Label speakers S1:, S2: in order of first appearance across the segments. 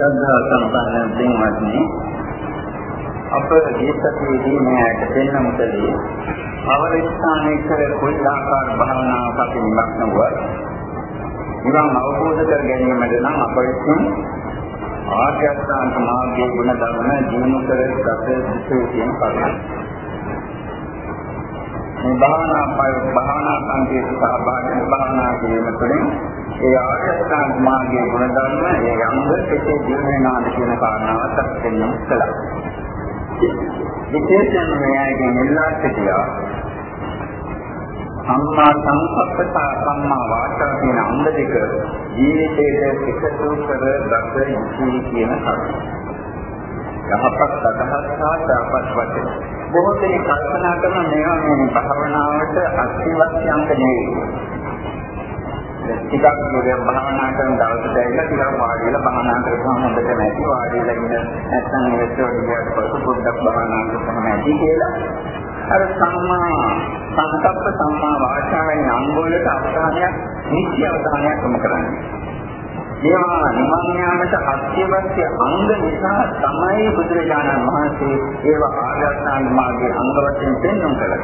S1: ශ්‍රද්ධා සම්පන්න දෙන්වත්නි අප ජීවිතයේදී මෙයට දෙන්න මුදලේ අවරිස්ථානයේ කොයි ආකාර භාවනාවක් අපි නිමක් නොව නිවන් අවබෝධ කර ගැනීමට නම් අප විසින් ආර්ය අෂ්ටාංග මාර්ගයේ ගුණ ධර්ම ජීවු කර ගත යුතු කියන කරුණ. මේ භාවනා පය භාවනා සංකේත සහභාගී භාවනා කිරීම තුළින් ඒ ආර්යසත්‍ය මාර්ගයේ ගුණ ධර්ම ඒ යම්ද කෙසේ ජීවනාද කියන කාරණාවත් අත්දැකීම් කළා. විශේෂයෙන්ම මෙයගේ නිල්ලා සිටියා සම්මා සංකප්පත සම්මා වාචා කියන අංග දෙක ජීවිතයේ එකතු කර ගත යුතුයි කියන කරුණ. යහපත් අදහස් සහ යහපත් වචන. බොහෝ දෙනෙක් කල්පනා කරන මේවා මේ භාවනාවට අත්‍යවශ්‍ය අංග නෙවෙයි. ටිකක් මෙතන භාවනා කරන දවසට ඇවිල්ලා ටිකක් වාඩි වෙලා භාවනා කරපුවම හොඳට නැති වාඩි වෙලා ඉන්න නැත්නම් ඉවසෝ ඉඳලා පස්සේ පොඩ්ඩක් භාවනා කරපුවම ඇති කියලා අර සම්මා සංකප්ප සම්මා වාචා වැනි අංගවලට අවධානයක් නිත්‍ය අවධානයක් යොමු කරන්නේ. මේවා නිවන් යාමට අත්‍යවශ්‍ය අංග නිසා තමයි බුදුරජාණන් වහන්සේ ඒවා ආර්යසත්‍ය මාර්ගයේ අංග වශයෙන් පෙන්වන්න කළේ.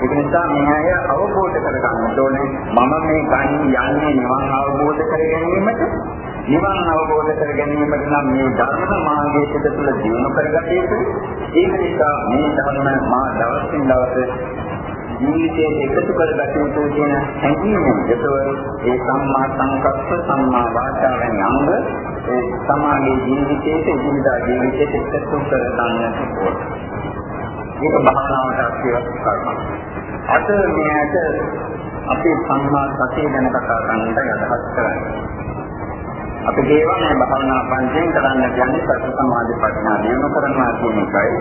S1: ඒක නිසා මේ අය අවබෝධ කරගන්න ඕනේ මම මේ ගන්න යන්නේ නිවන් අවබෝධ කර ගැනීමට නිවන් අවබෝධ කර ගැනීමට නම් මේ ධර්ම මාර්ගයේ පිට තුළ ජීවන කරගත යුතුයි. ඒක නිසා මේ ධර්ම මා දවසින් දවස ජීවිතයේ එකතු කරගත යුතු කියන හැඟීමෙන් ඒතව ඒ සම්මා සංකප්ප සම්මා වාචා වැනි අංග ඒ සමාගයේ ජීවිතයේ ජීවිතා ජීවිතයේ එකතු කර ගන්නට ඕන. ඒක භාවනාවට අවශ්‍ය කර්මයක්. අද මෙයට අපේ සම්මා සතිය ගැන කතා කරන්නට අදහස් කරන්නේ. අපි දේවා මේ භාවනා පන්තියෙන් කරන්න කියන්නේ සති සමාධි ප්‍රඥා දිනු කරනවා කියන එකයි.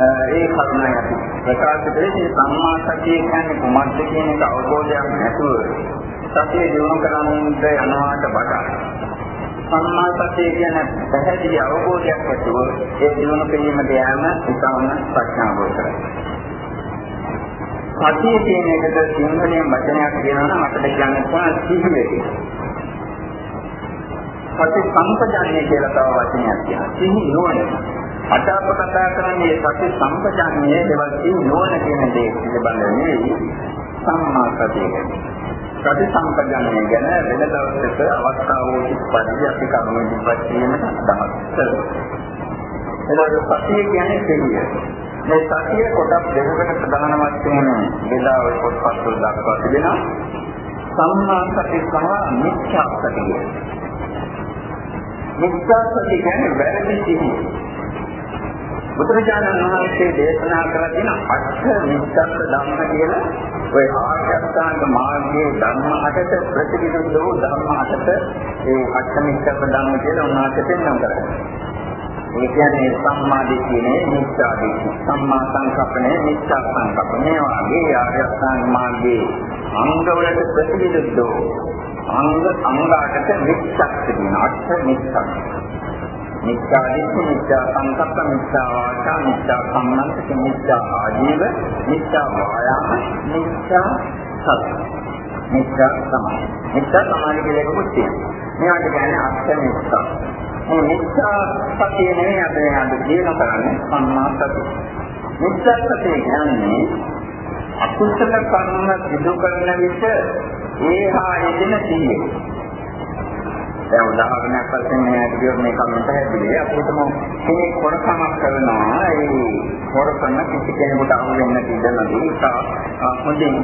S1: ඒ කරුණයි අපි ප්‍රකාශ කරේ සම්මා සතිය කියන්නේ කුමක්ද කියන එක අවබෝධයක් නැතුව සතිය දිනු කරන්නට යනවාට වඩා සම්මා සතිය කියන පැහැදිලි අවබෝධයක් ඇතුව ඒ දිනු කිරීමට යෑම ඉතාම ප්‍රඥාව කරයි. සතිය කියන එකට සිංහලෙන් වචනයක් කියනවා නම් අපිට කියන්න පුළුවන් සිහිය. සති සම්පජාන්නේ කියලා තව වචනයක් කියනවා. සිහි නුවණ. අද අප කතා කරන්නේ සති සම්පජාන්නේ දේවල් සිහි නුවණ කියන දේ පිළිබඳව නෙවෙයි සම්මා සතිය කියන්නේ. සති සම්පජාන්නේ ගැන වෙන දවසක අවස්ථාවෝදී පරිදි අපි කරුණු ඉදිරිපත් කිරීමට අදහස් කරනවා. එතකොට සතිය කියන්නේ සිහිය. මේ සතිය කොටස් දෙකකට ප්‍රධාන වශයෙන් බෙදා ඔය පොත්පත්වල දක්වා තිබෙනවා. සම්මා සති සහ මිච්ඡා සතිය. මිච්ඡා සති කියන්නේ වැරදි සිහිය. බුදුරජාණන් වහන්සේ දේශනා කළ තියෙන අෂ්ඨ මිච්ඡත් ධම්ම කියලා ඔය ආර්ය අෂ්ටාංග මාර්ගයේ ධර්ම අටට ප්‍රතිවිරුද්ධ වූ ධර්ම අටට ඒ අෂ්ඨ මිච්ඡත් ධම්ම කියලා උන්වහන්සේ පෙන්වන්න කරන්නේ. ඒ කියන්නේ සම්මා දිට්ඨියනේ මිච්ඡා දිට්ඨිය. සම්මා සංකප්පනේ මිච්ඡා සංකප්ප. මේ වාගේ ආර්ය අෂ්ටාංග මාර්ගයේ අංගවලට ප්‍රතිවිරුද්ධ අංග අංගාකට මිච්ඡක් කියන අර්ථ මිච්ඡක්. මිච්ඡා දිට්ඨි මිච්ඡා සංකප්ප මිච්ඡා වාචා මිච්ඡා සම්මන්ත මිච්ඡා ආජීව මිච්ඡා වායාම මිච්ඡා සති. මිච්ඡා සමාධි. මිච්ඡා සමාධි කියලා එකකුත් තියෙනවා. මේවට කියන්නේ අර්ථ මිච්ඡා. මේ මිත්‍යා සතිය නෙවෙයි අපි අද කියන කරන්නේ සම්මා සතිය. මිත්‍යා සතිය කියන්නේ අකුසල කර්ම සිදු කරන විට ඒහා යෙදෙන සිහිය. දැන් උදාහරණයක් වශයෙන් මේ කියොත් මේ කමෙන්ට හැදුවේ අපිටම කෙනෙක් හොරකමක් කරනවා ඒ හොරකම කිසි කෙනෙකුට අහු වෙන්න ඉඩ නැති නිසා හොඳින්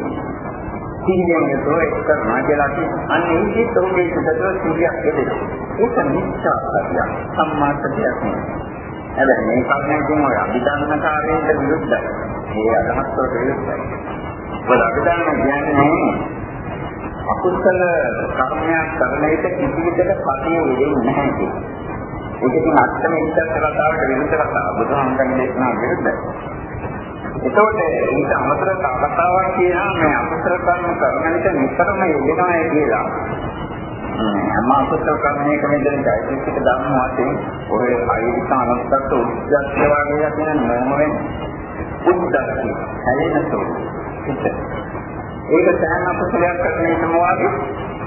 S1: සිහියෙන් යුතුව ඒක කරනවා කියලා කියන්නේ අන්න ඒකේ තෝරේ සුදතෝ සිහියක් එදෙනවා. ඒක මිච්ඡා සතිය සම්මා සතියක් නෙවෙයි. හැබැයි මේ කර්මයෙන් ඔය අභිධර්මකාරයට විරුද්ධයි. ඒ අදහස් වලට විරුද්ධයි. මොකද අභිධර්ම කියන්නේ අකුසල කර්මයක් කරන විට කිසි විටක පතිය වෙන්නේ නැහැ කියන්නේ. ඒක ඉතින් අත්තම ඉස්සත් කතාවට විරුද්ධ කතාව. බුදුහාමුදුරන් දේශනා විරුද්ධයි. එතකොට ඊට අමතර කතාවක් කියනවා මේ අකුසල කර්ම කරන විට නිතරම යෙදෙනවා කියලා. හැම අකුසල කර්මයක මෙතන চৈতසික ධර්ම වශයෙන් ඔය අයිතික අනත්තත් උද්දච්ච වගේ කියන නෝමෙන් උද්දච්ච හැලෙනසෝ ඒක සෑම අකුසලයක් කරන විටම වාගේ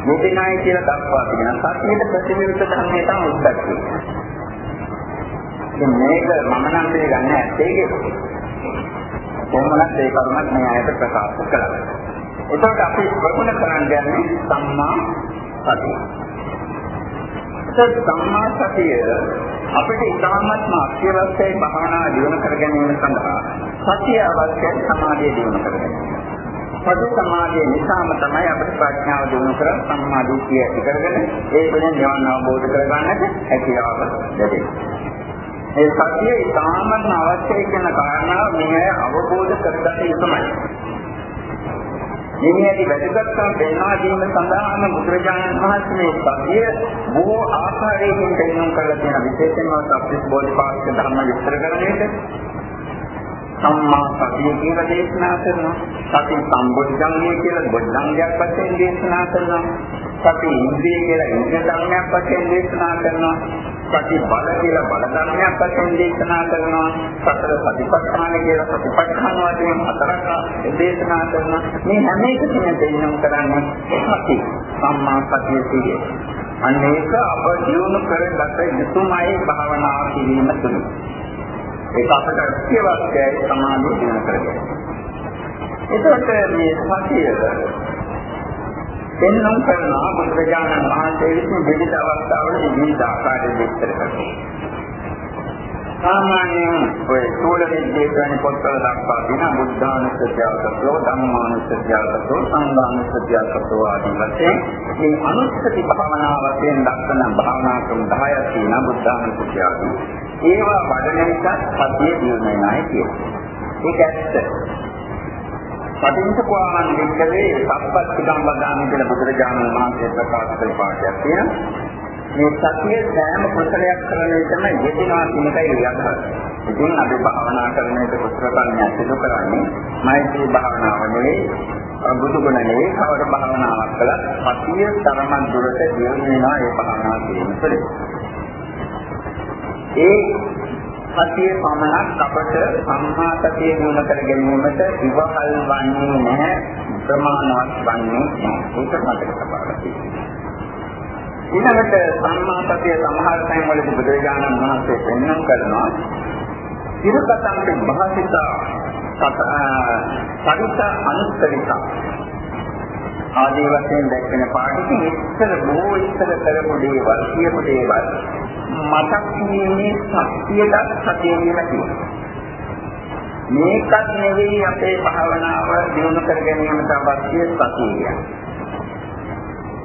S1: යෙදෙනයි කියලා දක්වා තිබෙනවා. සතියේ ප්‍රතිවිරුද්ධ ධර්මය තමයි උද්දච්චය. ඉතින් මේක මම නම් පිළිගන්නේ ඇත්තේ කියලා. කොහොමද ඒ කරුණක් මේ ආයත ප්‍රකාශ කළා. එතකොට අපි ප්‍රගුණ කරන්න යන්නේ සම්මා සතිය. ඒත් සම්මා සතිය අපිට ඉතාමත්ම අත්‍යවශ්‍යයි භාවනා දියුණු කර ගැනීම සඳහා. සතිය අවශ්‍යයි සමාධිය දියුණු කර ගැනීම. සති සමාධිය නිසාම තමයි අපිට ප්‍රඥාව දිනු කර සම්මාදිටිය ඇති කරගෙන ඒ වෙන නිවන අවබෝධ කරගන්නට හැකියාව ලැබෙනවා. ඒ සතිය ඉතාමත්ම අවශ්‍යයි කියන කාරණාව මේ අවබෝධ කරගත යුතුමයි. මෙහිදී වැදගත්කම පෙන්වා දීම සඳහාම බුදුරජාණන් වහන්සේ සතිය බොහෝ ආකාරයකින් පෙන්වන්න කරලා තියෙන විශේෂයෙන්ම සත්‍ය බෝධිපාක්ෂ ධර්ම විස්තර කරන්නේ සම්මා සතිය කියලා දේශනා කරනවා. සති සම්බොධ්ධංගය කියලා බොද්ධංගයක් වශයෙන් දේශනා කරනවා. සති ඉන්ද්‍රිය කියලා ඉන්ද්‍රිය ධර්මයක් වශයෙන් දේශනා කරනවා. සති බල කියලා බල ධර්මයක් වශයෙන් දේශනා කරනවා. සතර සතිපට්ඨාන කියලා සතිපට්ඨාන වශයෙන් හතරක් දේශනා කරනවා. මේ හැම එකකින්ම දෙන්නම් කරන්නේ සති සම්මා සතිය කියන්නේ. අන්න ඒක අප ජීවන කරගත යුතුමයි භාවනා කිරීම තුළ. ඒක අපට අත්‍යවශ්‍යයි සමාධිය දිනු කරගන්න. එතකොට මේ සතිය දෙන්නම් කරන බුදුරජාණන් වහන්සේ විසින් විවිධ අවස්ථාවල විවිධ ආකාරයෙන් විස්තර කරනවා. සාමාන්‍යයෙන් ඔය සූල විද්‍යාව කියන පොත්වල දක්වා තියෙන බුද්ධානුස්සතියකතෝ ධම්මානුස්සතියකතෝ සංඝානුස්සතියකතෝ ආදී වශයෙන් මේ අනුස්සති භාවනා වශයෙන් දක්වන භාවනා ක්‍රම 10ක් තියෙනවා බුද්ධානුස්සතියකදී. ඒවා වඩන එක සතිය දියුණුවයි කියනවා. ඒක ඇත්ත. පටිච්චසමුප්පාදන් වික්කවේ සම්පත්තිකම් වදාන කියලා බුදුරජාණන් වහන්සේ ප්‍රකාශ කළ පාඩයක් තියෙනවා. මේ සතිය සෑම කුසලයක් කරන විටම යෙදෙනවා කියන එකයි යථාර්ථය. ඉතින් අපි භාවනා කරන විට කුසල කර්මයක් සිදු කරන්නේ මෛත්‍රී භාවනාව නෙවෙයි බුදු ගුණ නෙවෙයි කවර භාවනාවක් කළත් සතිය තරමන් දුරට දියුණු වෙනවා ඒ භාවනාව කිරීමෙන්. ඒ සතිය පමණක් අපට සම්මා සතිය දිනු කර ගැනීමට ඉවහල් වන්නේ නැහැ. ප්‍රමාණවත් වන්නේ නැහැ. ඒක මතක තබා ගන්න. ඊළඟට සම්මා සතිය සමහර තැන්වලදී බුදුරජාණන් වහන්සේ පෙන්වන්න කරනවා ඉරකතන්ට භාසිත සරිත අනුත්තරික ආදී වශයෙන් දැක්වෙන පාඩකෙ ඉස්සර බොහෝ ඉස්සර කරපු දේවල් කියපු දේවල් මතක් කිරීමේ ශක්තියට සතියෙම තියෙනවා මේකත් නෙවෙයි අපේ භාවනාව දියුණු කර ගැනීමට අවශ්‍ය සතිය.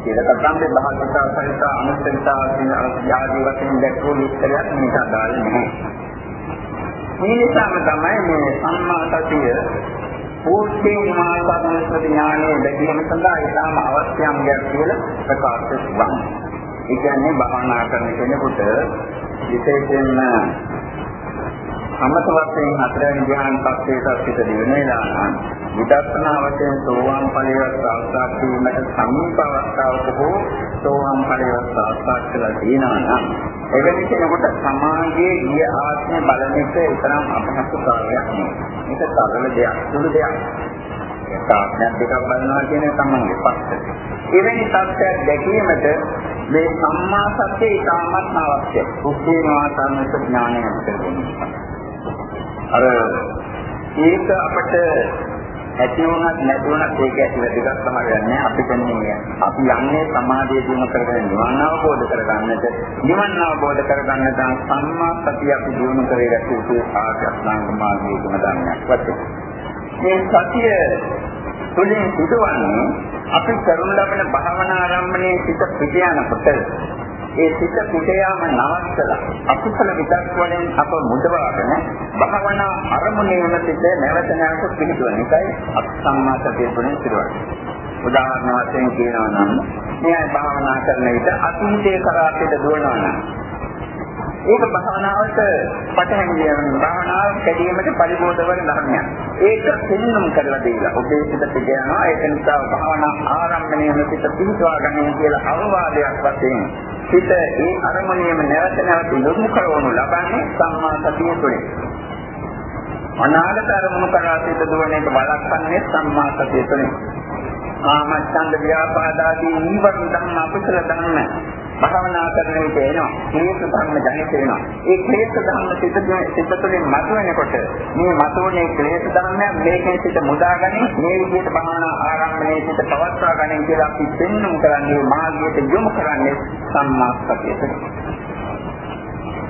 S1: කියලා කතන්දේ භාගතා සහිත අනුස්සතිතා කියන ආදී වශයෙන් දැක්වූ විස්තරයක් මේක අදාළ නැහැ. මේ නිසාම තමයි මේ සම්මා සතිය පූර්තිම මාර්ගානුස්සති ඥානයේ දැකීම සඳහා ඉතාම අවශ්‍ය අංගයක් කියලා ප්‍රකාශ කරනවා. ඒ කියන්නේ භාවනා කරන කෙනෙකුට විශේෂයෙන්ම සමත වශයෙන් හතරවෙනි ධ්‍යාන පක්ෂයට පිට දිවෙන වෙලාව විදර්ශනා වශයෙන් සෝවාන් ඵලයට සාක්ෂාත් වීමට සමීප අවස්ථාවක හෝ සෝවාන් ඵලයට සාක්ෂාත් කරලා තියෙනවා නම් එවැනි කෙනෙකුට සමාජයේ ගිය ආත්මය බලන එක තරම් අපහසු කාර්යයක් නෙවෙයි. මේක සරල දෙයක්, සුළු දෙයක්. සාක්ෂාත් දෙකක් බලනවා කියන තමන්ගේ පක්ෂය. එවැනි තත්ත්වයක් දැකීමට මේ සම්මා සත්‍යය ඉතාමත් අවශ්‍යයි. කුක්කේ මාතන්න ඥානය ඇති අර ඒක අපිට ඇති වුණත් නැති වුණත් ඒක ඇති වැඩිකක් තමයි යන්නේ අපිට නෙමෙයි. අපි යන්නේ සමාධිය දිනු කරගෙන නිවන අවබෝධ කරගන්නට නිවන අවබෝධ කරගන්නට සම්මා සතිය අපි දිනු කරගත්ත යුතු ආගස්නාංග මාර්ගයේ ගුණ ධර්මයක් වශයෙන්. මේ සතිය තුළින් සිදුවන්නේ අපි කරුණ ලබන භාවනා ආරම්භණයේ සිට පිට යනකොට ඒ සිත කුටයාම නවත්තලා අකුසල විදක් වලින් අප මුදවාගෙන භවනා අරමුණේම සිට නැවත නැවත පිළිතුරන එකයි අසම්මා සතිය තුළින් සිදුවන්නේ. උදාහරණ වශයෙන් කියනවා නම් මේ භාවනා කරන විට අතීතයේ කරා පිට දුවනවා නම් ඒක භාවනාවට පටහැනි වෙන භාවනාව කැදීමට පරිබෝධ වන ධර්මයක්. ඒක පිළිනුම් කරලා දීලා ඔබේ සිත පිට යනවා ඒක නිසා භාවනා ආරම්භණයම සිත පිහිටවා ගන්න කියලා අවවාදයක් වශයෙන් සිත ඒ අරමුණේම නැවත නැවත යොමු කරවනු ලබන්නේ සම්මා සතිය තුළින්. අනාගත අරමුණු කරා සිත දුවන එක බලක්වන්නේ සම්මා සතිය තුළින්. ආමච්ඡන්ද ව්‍යාපාදාදී නීවරණ ධර්ම අපසල ධර්ම භාවනා කරන විට එනවා. ක්ලේශ ධර්ම ජනිත වෙනවා. ඒ ක්ලේශ ධර්ම සිත සිත තුළින් මතුවෙනකොට මේ මතුවනේ ක්ලේශ ධර්මයන් මේකෙන් සිත මුදාගන්නේ මේ විදිහට භාවනා ආරම්භයේ සිත පවත්වා ගන්න කියලා අපි පෙන්වමු කරන්නේ මාර්ගයට යොමු කරන්නේ සම්මා සතියට.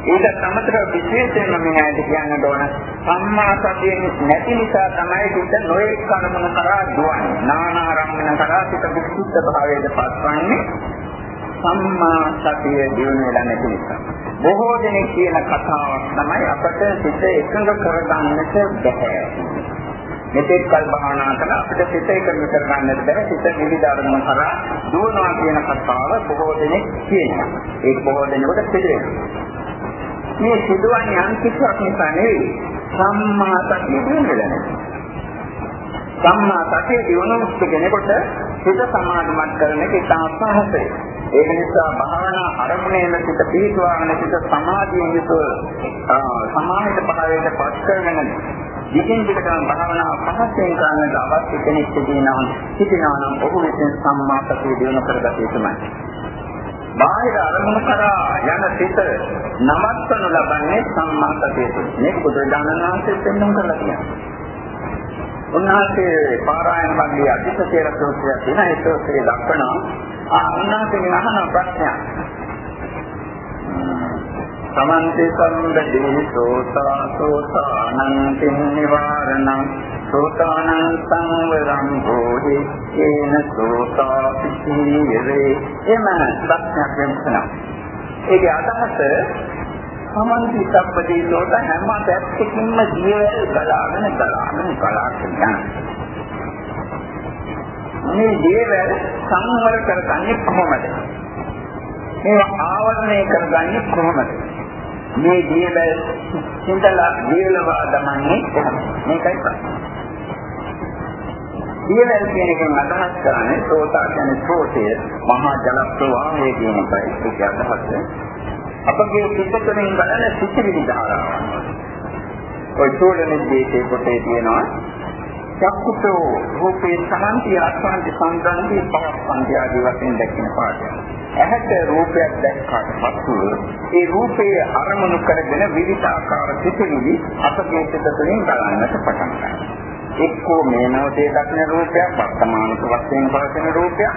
S1: ඒක සමතර විශේෂයෙන්ම මෙහෙට කියන්න ඕන සම්මා සතිය නැති නිසා තමයි හිත නොයෙක් කර්මන කරා දුවන්නේ නානා ආරම්භන කරා සිත විසුද්ධ භාවයට පත්වන්නේ සම්මා සතිය දිනු වෙලා නැති නිසා බොහෝ දෙනෙක් කියන කතාවක් තමයි අපට සිත එකඟ කරගන්නට බැහැ. මෙතෙක් කල් භාවනා කළා අපිට සිත එකඟ කරගන්නට බැහැ. සිත විවිධ අරමුණු කරා දුවනවා කියන කතාව බොහෝ දෙනෙක් කියනවා. ඒක බොහෝ දෙනෙකුට පිළිගන්නවා මේ සිදුවන්නේ යම් කිසිවක් නිසා නෙවෙයි. සම්මා සතිය දිනුනද සම්මා සතිය දිනුනොත් කෙනෙකුට හිත සමාධිමත් කරන එක ඉතාම පහසුයි. ඒක නිසා භාවනා අරමුණේම සිත පිහිටුවාගෙන සිත සමාධියෙන් යුතුව සමාහිත භාවයට පත් කරගෙන දිගින් දිගටම භාවනා පහසෙන් කරන්නට අවශ්‍ය කෙනෙක් සිටිනවා සිටිනවා නම් ඔහු විසින් සම්මා සතිය දිනු කරගත යුතුමයි. බාහිර අරමුණු කරා යන සිත නමස්කනු ලබන්නේ සම්මාසතිය තුළ. මේක බුදුරජාණන් වහන්සේ පෙන්වන්න කරලා තියෙනවා. උන්වහන්සේ පාරායන බන්දී අධිශතේර සූත්‍රය තියෙන ඒ සූත්‍රයේ දක්වනවා ආ උන්වහන්සේගෙන් අහන ප්‍රශ්නයක්. සමන්ති සම්බදේ සෝතා සෝතානං නිවාරණං සෝතානං සංවරං භෝධි ඒන සෝතා පිටිරේ එම ප්‍රශ්නයක් වෙනවා. ඒකේ අදහස සමන්ති සම්බදේ සෝත හැම පැත්තකින්ම ජීවය ගලාගෙන ගලාගෙන ගලාගෙන යනවා. මේ දේවල් සංවර කරගන්නේ කොහොමද? මේවා ආවරණය කරගන්නේ කොහොමද? මේ දේවල් සිතලා දේලවා දමන්නේ කොහොමද? මේකයි ප්‍රශ්නේ. දේවල් කියන එකෙන් අදහස් කරන්නේ සෝතා කියන්නේ සෝතය මහා ජල ප්‍රවාහය කියන එකයි ඒක අදහස. අපගේ සිතතෙන් බලන සිතිවිලි ධාරාව. ඔය චෝදන දේශේ පොතේ තියෙනවා චක්කුතෝ රූපේ සමන්ති අස්වන්ති සංගන්ති පවස්සන්ති ආදී වශයෙන් දැක්වෙන පාඩය. ඇහැට රූපයක් දැක්කාට පසු ඒ රූපයේ අරමුණු කරගෙන විවිධාකාර සිතුවිලි අපගේ සිත තුළින් බලන්නට පටන් ගන්නවා. එක්කෝ මේ මොහොතේ දක්න රූපයක් වර්තමානික වශයෙන් පවතින රූපයක්.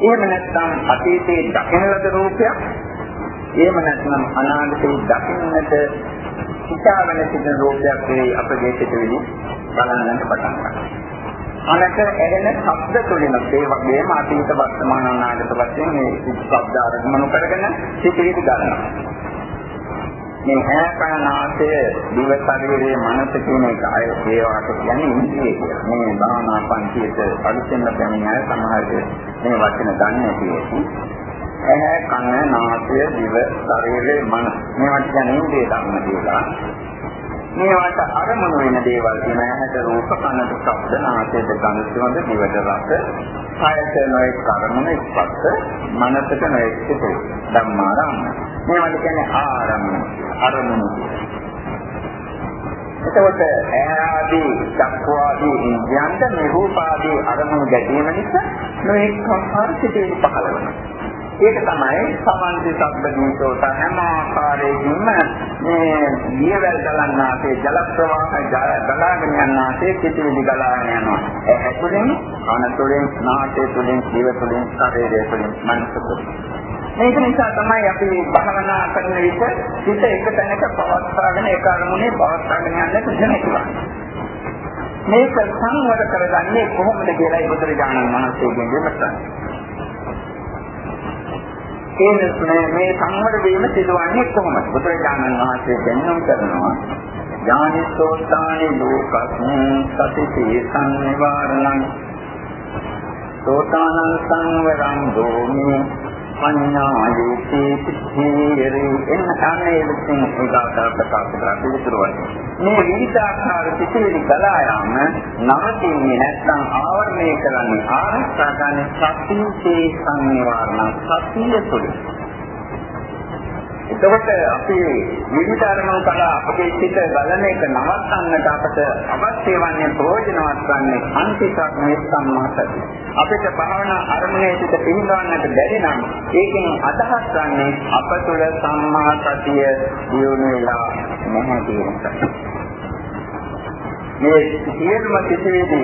S1: එහෙම නැත්නම් අතීතයේ දකින ලද රූපයක්. එහෙම නැත්නම් අනාගතයේ දකින්නට හිතාගෙන සිටින රූපයක් වේ අපගේ සිතුවිලි බලන්නට පටන් ගන්නවා. අනක ඇහෙන ශබ්ද තුලින් ඒ වගේම අතීත වර්තමාන අනාගත වශයෙන් මේ ශබ්ද අරමුණු කරගෙන සිටිවිලි ගන්නවා. මේ හැකනාසය දිව ශරීරයේ මනස කියන එක අය ඒවාට කියන්නේ ඉන්ද්‍රිය කියලා. මේ භාවනා පන්තියට අලුතෙන්ම පැමිණ අය සමහර මේ වචන දන්නේ නැති ඇති. ඇහැ කන නාසය දිව ශරීරයේ මනස මේවට කියන්නේ ඉන්ද්‍රිය ධර්ම කියලා. මේවට අරමුණු වෙන දේවල් කියන ඇහැට රූප කනට ශබ්ද නාසයට ගඳ සුවඳ දිවට රස කායට නොයෙක් කර්මන ස්පර්ශ මනසට නොයෙක් සිතු ධම්මාරම්ම මේවට කියන්නේ ආරම්භ අරමුණු. එතකොට ඇහැදී චක්කවාදී ඉන්ද්‍රයන්ට මේ රූපාදී අරමුණු ගැටීම නිසා නොයෙක් සංස්කාර සිටේ පහළ වෙනවා. ඒක තමයි සමන්ති සබ්බදීසෝත හැම ආකාරයකින්ම මේ නියවැල් ගලන්නාසේ ජල ප්‍රවාහ ගලාගෙන යනාසේ පිටිවිලි ගලාගෙන යනවා. ඒ ඇතුලෙන් අනතුලෙන් නාසය තුලින් ජීව තුලින් ශරීරය තුලින් මනස තුලින් මේක නිසා තමයි අපි භවනා කරන විට හිත එක තැනක පවත්වාගෙන ඒ කර්මුනේ පවත්වාගෙන යන්නට දෙන්නේ. මේක සංවර කරගන්නේ කොහොමද කියලා බුදුරජාණන් වහන්සේගෙන් විමසන්නේ. ඒ මේ සංවර වීම සිදුවන්නේ කොහොමද? බුදුරජාණන් වහන්සේ දැනුම් කරනවා. ඥානිසෝතානි ලෝකස්මින් සතිති සංනිවාරණං සෝතානං සංවරං දෝමි. පඤ්ඤායේති සිද්ධිරේ එන්න කන්නේ විසින් ඒකාකාර ප්‍රකාශ කරලා පිළිතුරුවයි. මේ විවිධාකාර සිතිවිලි ගලා යාම නවතින්නේ නැත්නම් ආවරණය කරන්නේ ආරක්ෂා ගන්න සතියේ සංනිවාරණ සතිය තුළ. එතකොට අපි විවිධ අරමුණු කලා අපේ සිත ගලන එක නවත්තන්නට අපට අවශ්‍ය වන්නේ ප්‍රයෝජනවත් වන්නේ අන්තිකක් මේ සම්මාසති. අපිට භාවනා අරමුණේ සිට පිහිටවන්නට බැරි නම් ඒකෙන් අදහස් ගන්නේ අප තුළ සම්මා සතිය දියුණු වෙලා නැහැ කියන එක. මේ සියලුම සිතුවිලි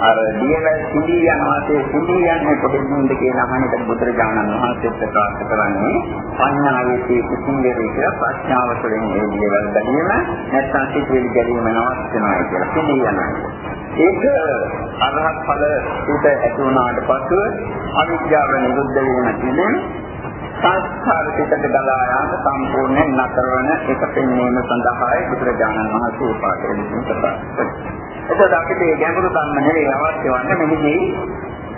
S1: අර දියවැල් සිඳී යනවාසේ සිඳී යන්නේ කොහෙන්ද කියන අහනට බුදුරජාණන් වහන්සේ ප්‍රකාශ කරන්නේ පඤ්ඤාවේදී කුසින්දේ කියලා ප්‍රඥාව තුළින් ඒ දියවැල් බැලීම නැත්නම් සිතුවිලි ගැනීම නවත්වනවා කියලා සිඳී යනවා. ඒක අරහත් ඵල උට ඇති වුණාට පසුව අවිද්‍යාව නිරුද්ධ වීම කියන්නේ සංස්කාර පිටට ගලා යාම සම්පූර්ණයෙන් නතර වන එක පෙන්වීම සඳහායි බුදුරජාණන් වහන්සේ උපාදේ විසින් ප්‍රකාශ කළේ. එතකොට අපිට මේ ගැඹුරු ධර්ම නෙවෙයි අවශ්‍ය වන්නේ මෙහිදී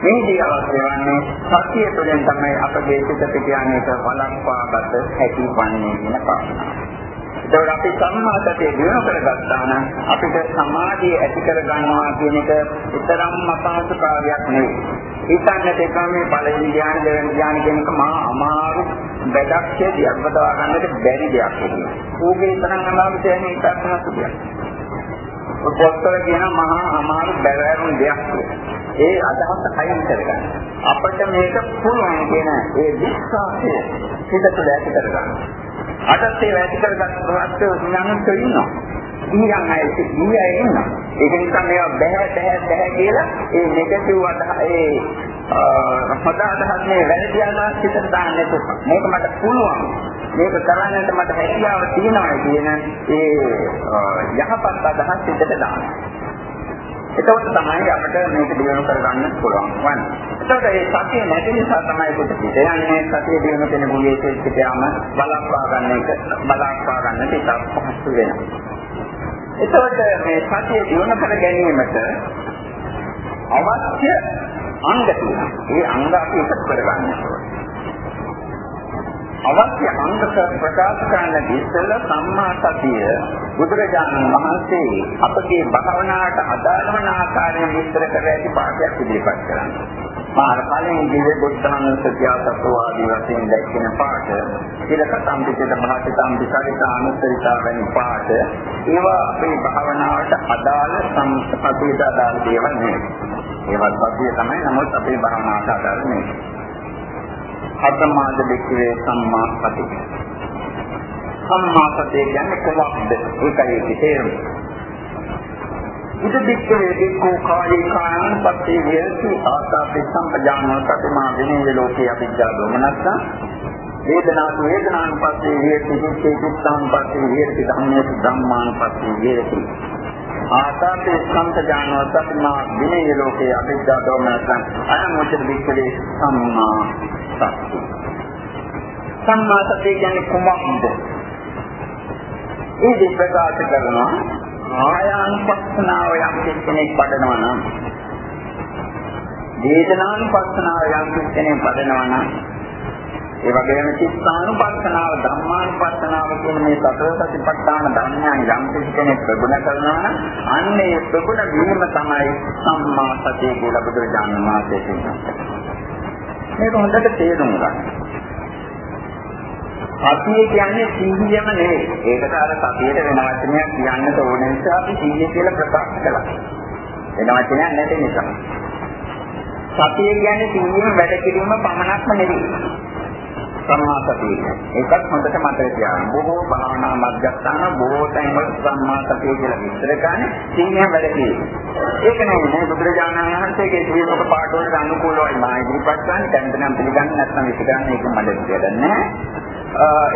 S1: මේදී අවශ්‍ය වන්නේ සතිය තුළින් තමයි අපගේ සිත පිටියන්නේට වළක්වාගත හැකි වන්නේ කියන කාරණා. ඒකෝර අපි සම්මාසතේ දිනු කරගත්තා නම් අපිට සමාධිය ඇති කර ගන්නවා කියන එක විතරම් අපහසු කාර්යයක් නෙවෙයි. හිතන්නට එකම මේ පළවෙනි ධ්‍යාන දෙවෙනි ධ්‍යාන කියන එක මහා අමාරු වැඩක් කියලා දියබ්බතවා ගන්නට බැරි දෙයක් නෙවෙයි. ඌගේ තරම් අමාරු දෙයක් නෙවෙයි ඒකත් තමයි පොත්වල කියන මහා අමාරු බැලෑරුම් දෙයක් ඒ අදහස කයින් කරගන්න. අපිට මේක පුළුවන් කියන ඒ විශ්වාසය හිත තුළ ඇති කරගන්න. අදත් ඒ ඇති කරගත්ත ඥානත් ඉන්නවා. ඊයන් අය ඊය ඉන්නවා. ඒක නිසා මේවා බෑ බෑ බෑ කියලා ඒ නෙගටිව් අදහස ඒ හොඳ අදහස් මේ වැරදි අදහස් හිතට දාන්න එපා. මේක මට පුළුවන්. මේක කරන්නට මට හැකියාව තියෙනවා කියන ඒ යහපත් අදහස් හිතට දාන්න. එතකොට තමයි අපිට මේක දිනු කරගන්න පුළුවන් වන්නේ. එතකොට මේ සතිය නැති නිසා තමයි පුත පිට යන්නේ සතිය දිනු කෙනෙකුගේ සිත් යාම බලස්වා ගන්න එක බලස්වා ගන්න ටිකක් පහසු වෙනවා. එතකොට මේ සතිය දිනු කර ගැනීමට අවශ්‍ය අංග තියෙනවා. ඒ අංග අපි එකතු කරගන්න ඕනේ. අවශ්‍ය අංග ප්‍රකාශ කරන්න ඉස්සෙල්ල සම්මා සතිය බුදුරජාණන් වහන්සේ අපගේ භාවනාවට අදාළ වන ආකාරයෙන් විස්තර කර ඇති පාඩයක් ඉදිරිපත් කරනවා. මාර කලින් දිව බුද්ධානුස්සතියසතු ආදී වශයෙන් දැක්වෙන පාඩ, ඉලකතම් පිටත භාෂිතම් විචාරිත අනුත්තරිතා වැනි පාඩ, ඒවා අපේ භාවනාවට අදාළ සම්පතියට අදාළ දේවල් නෙවෙයි. ඒවත් සතිය තමයි නමුත් අපේ භාවනාවට අදාළ නෙවෙයි. අතමාද දෙකේ සම්මා සතිය. සම්මා සතිය කියන්නේ කොහොමද? ඒකයි ඒකේ තේරුම. ඉද දික්කේ දික්කෝ කායේ කායං පත්තේ විහෙති ආසාපේ සම්පජානෝ සතිමා විනේ ලෝකේ අභිජ්ජා දෝමනස්ස වේදනා වේදනාන් පත්තේ විහෙති දික්කේ දුක්ඛං පත්තේ විහෙති ධම්මේ ධම්මාන් පත්තේ විහෙති ආසාපේ සම්පජානෝ සතිමා විනේ ලෝකේ අභිජ්ජා දෝමනස්ස අනමුච දික්කේ සම්මා සත්‍ය. සම්මා සතිය කියන්නේ කුමක්ද? ඒ දෙප්‍රකාශ කරනවා ආයානුපස්සනාව යම් කෙනෙක් පඩනවා නම් වේදනානුපස්සනාව යම් කෙනෙක් පඩනවා නම් ඒ වගේම චිත්තානුපස්සනාව ධම්මානුපස්සනාව කියන මේ සතර සතිපට්ඨාන ධර්මයන් යම් කෙනෙක් ප්‍රගුණ කරනවා නම් අන්න ඒ ප්‍රගුණ වීම තමයි සම්මා සතිය කියලා බුදුරජාණන් වහන්සේ කියනවා. මේක හොඳට තේරුම් ගන්න. සතිය කියන්නේ සිහියම නෙවෙයි. ඒකට අර සතියට වෙන වචනයක් කියන්න ඕන නිසා අපි සිහිය කියලා ප්‍රකාශ කළා. වෙන වචනයක් නැති නිසා. සතිය කියන්නේ සිහියෙන් වැඩ කිරීම පමණක්ම නෙවෙයි. සම්මා සතිය. ඒකත් හොඳට මතක තියාගන්න. බොහෝ භාවනා මධ්‍යස්ථාන බොහෝ තැන්වල සම්මා සතිය කියලා විස්තර කරන්නේ සිහියෙන් වැඩ කිරීම. ඒක නෙවෙයි බුදුරජාණන් වහන්සේගේ ජීවක පාඩවලට අනුකූලවයි මා ඉදිරිපත් කරන්නේ. දැන් නම් පිළිගන්නේ නැත්නම් විශ්වාසන්නේ ඒක මඩ දෙන්නේ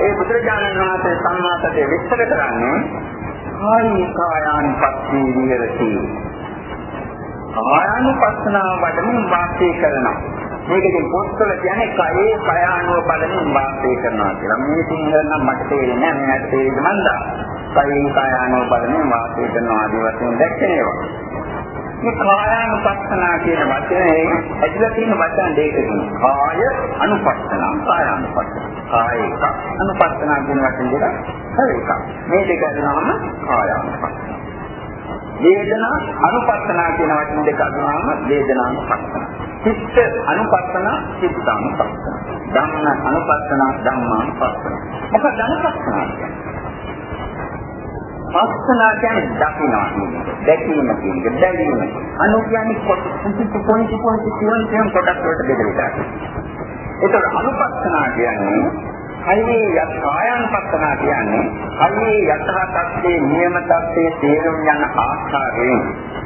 S1: ඒ බුදුරජාණන් වහන්සේ සම්මා සතිය විස්තර කරන්නේ කායි කායානුපස්සී විහෙරති. කායානුපස්සනාව වඩමින් වාසය කරනවා. මේකෙන් පොත්වල කියන්නේ කයේ කය අනුව බලමින් වාසය කරනවා කියලා. මේ සිංහල නම් මට තේරෙන්නේ නැහැ. මට තේරෙන්නේ මන්දා. කයෙන් කය අනුව බලමින් වාසය කරනවා ආදී වශයෙන් දැක්කේවා. මේ කායානුපස්සනා කියන වචනේ ඇතුළත තියෙන වචන දෙකකින් කාය අනුපස්සනා කායානුපස්සනා කායික අනුපස්සනා කියන වචන දෙක හරි එකක් මේ දෙක අදනම කායානුපස්සනා වේදනා අනුපස්සනා කියන වචන දෙක අදනම වේදනානුපස්සනා චිත්ත අනුපස්සන චිත්තානුපස්සන ධම්ම අනුපස්සන ධම්මානුපස්සන මොකද අනුපස්සනාව කියන්නේ? පස්සනා කියන්නේ දකින්නවා කියන්නේ. දැකීම කියන්නේ බැලීම. අනු කියන්නේ පොඩි පොඩි පොඩි කියන කියන කොටස් වලට බෙදලා. ඒතර අනුපස්සනා කියන්නේ කයේ යත් කායानुපස්සනා කියන්නේ කයේ යථා තත්ත්වයේ නියම තත්ත්වයේ තේරුම් යන ආකාරයෙන්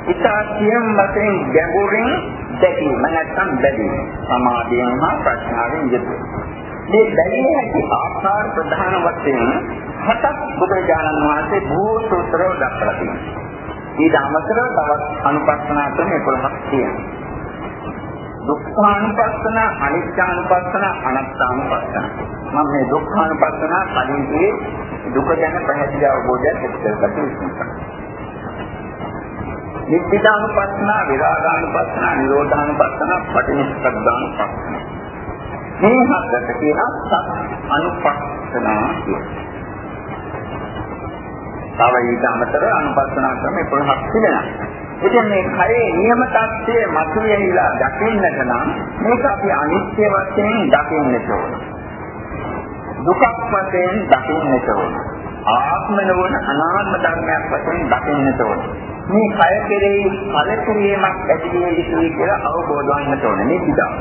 S1: ඉතා සියම් වශයෙන් ගැඹුරින් දැකීම නැත්නම් බැලීම සමාධියෙන් හා ප්‍රඥාවෙන් යුතුය. මේ බැලිය හැකි ආකාර ප්‍රධාන වශයෙන් හතක් බුදුරජාණන් වහන්සේ බොහෝ සූත්‍රවල දක්වලා තියෙනවා. ඊට අමතරව තවත් අනුපස්සනා ක්‍රම 11ක් තියෙනවා. දුක්ඛානුපස්සන, අනිච්චානුපස්සන, අනාත්මානුපස්සන. මම මේ දුක්ඛානුපස්සන කලින්දී දුක ගැන පැහැදිලි අවබෝධයක් ඇති කරගන්න උත්සාහ නිබ්බිදානුපස්සන, විරාගානුපස්සන, නිරෝධානුපස්සන, පටිච්චසමුප්පාදානුපස්සන. මේ හතරට කියන සත් අනුපස්සනා කියලා. තව ඊට අමතරව අනුපස්සනා ක්‍රම 11ක් තිබෙනවා. ඉතින් මේ කයේ නියම තත්ත්වයේ මතුවෙලා දකින්නට නම් මේක අපි අනිත්‍ය වශයෙන් දකින්නට ඕන. දුකක් වශයෙන් දකින්නට ඕන. ආත්ම නොවන අනාත්ම ධර්මයක් වශයෙන් දකින්නට ඕන. මේ කය කෙරෙහි කලකිරීමක් ඇති වෙ යුතුයි කියලා අවබෝධ වන්නට ඕන. මේ විදා.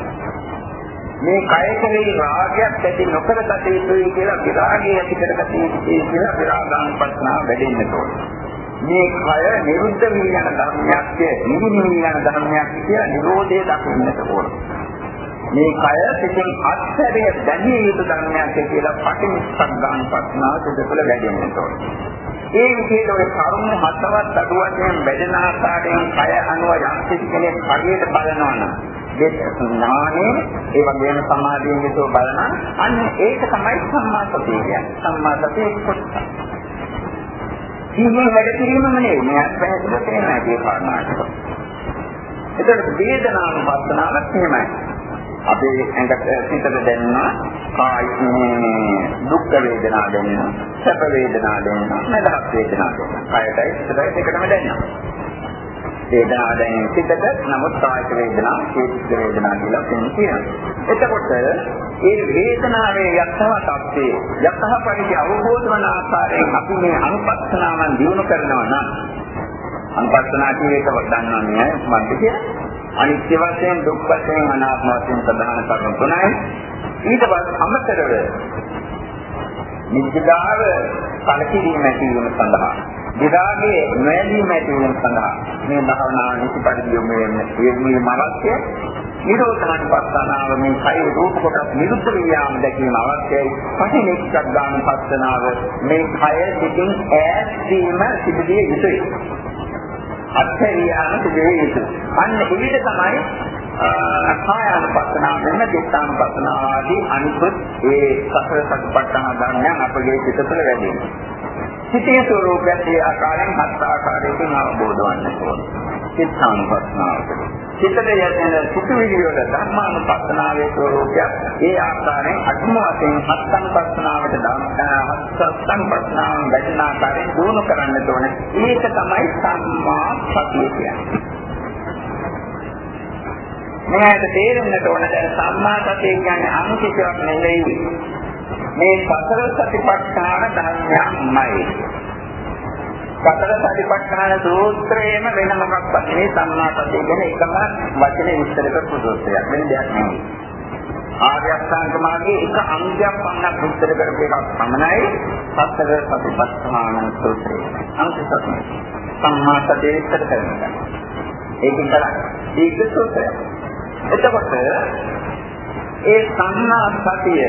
S1: මේ කය කෙරෙහි රාගයක් ඇති නොකර ගත යුතුයි කියලා විරාගය ඇති කරගත යුතුයි කියලා විරාගානුපස්සනාව වැඩෙන්නට ඕන. මේ කය නිරුද්ධ වී යන ධර්මයක් නිවිනි යන ධර්මයක් කියලා නිරෝධය දක්වන්නට ඕන. මේ කය පිටින් අත්හැරිය දැනිය යුතු ධර්මයක් කියලා පටිච්චසමුප්පාදන පස්නාව දෙකල වැඩෙන්නට ඕන. ඒ විදිහට ඔය කර්ම හතවත් අඩු වශයෙන් වැඩෙන ආකාරයෙන් කය අනුව යම් කෙනෙක් හරියට බලනවා නම් ඥානේ ඒ වගේම සමාධියෙන් යුතුව බලන අන්න ඒක තමයි සම්මා සතිය කියන්නේ. සම්මා සතිය කොටස. සිහියෙන් වැඩ කිරීමම නෙවෙයි. මෙයක් පැහැදිලිව තේරෙනවා ඒ කාරණාවට. එතකොට වේදනානුපස්සනාවක් එහෙමයි. අපේ ඇඟට සිතට දැනෙනවා කායික දුක් වේදනා දැනෙනවා සැප වේදනා දැනෙනවා මදහත් වේදනා දැනෙනවා කයටයි සිතටයි එකටම දැනෙනවා වේදනාව දැනෙන සිතට නමුත් කායික වේදනා, චේතසික වේදනා කියලා කියනවා. එතකොට මේ වේදනාවේ යථා තත්ත්වයේ යථා පරිදි අවබෝධ වන ආකාරයෙන් අපි මේ අනුපස්සනාවන් දිනු කරනවා නම් අනුපස්සනා කියන එක දන්නවා නෑ මන්ද කියලා. අනිත්‍ය වශයෙන් දුක් වශයෙන් අනාත්ම වශයෙන් ප්‍රධාන කරුණු තුනයි. ඊට පස්සේ අමතරව නිත්‍යදාව කලකිරීම ඇති වීම සඳහා විරාගයේ නොයදීම ඇති වීම සඳහා මේ භාවනා නිසිපරිදි යොමු වෙන්නේ මේ අවශ්‍ය නිරෝධන පස්සනාව මේ කය රූප කොටස් නිරුද්ධ වියාම දැකීම අවශ්‍යයි. පටිනිච්ඡක් දාන පස්සනාව මේ කය සිටින් ඈත් වීම සිදුවිය යුතුයි. අත්හැරියාම සිදුවිය යුතුයි. අන්න එවිට තමයි කායानुපස්සනාව වෙන චිත්තානුපස්සනාව ආදී අනිකුත් ඒ සතර සතිපට්ඨාන ධර්මයන් අපගේ සිත තුළ වැඩි වෙනවා. සිතේ ස්වરૂපයත් ඒ ආකාරයෙන් හත් ආකාරයකින් අවබෝධ වන්න ඕනේ. චිත්තානුපස්සනාවට. සිතට යන සිතුවිලි වල ධර්මානුපස්සනාවේ ස්වરૂපය ඒ ආකාරයෙන් අත්ම වශයෙන් හත්සංපස්සනාවට හත්සංපස්සනාව වැඩින ආකාරයෙන් දිනු කරන්න ඕනේ. ඒක තමයි සම්මා සතිය කියන්නේ. මෙයාට තේරෙන්නට ඕන දැන් සම්මා සතිය කියන්නේ අනුකිතයක් නෙවෙයි මේ සතර සතිපට්ඨාන ධර්මයන්මයි. සතර සතිපට්ඨාන සූත්‍රයේම වෙන මොකක්වත් නෙවෙයි සම්මාපතිය ගැන එකම වචනේ විස්තර කරපු සූත්‍රයක්. වෙන දෙයක් නෙවෙයි. ආර්ය අෂ්ටාංග මාර්ගයේ එක අංගයක් පමණක් විස්තර කරපු එකක් පමණයි සතර සතිපට්ඨාන සූත්‍රය. අංක සතර. සම්මාපතිය විස්තර කරනවා. ඒකෙන් කරන්නේ ඒක සූත්‍රය. එතකොට ඒ සම්මා සතිය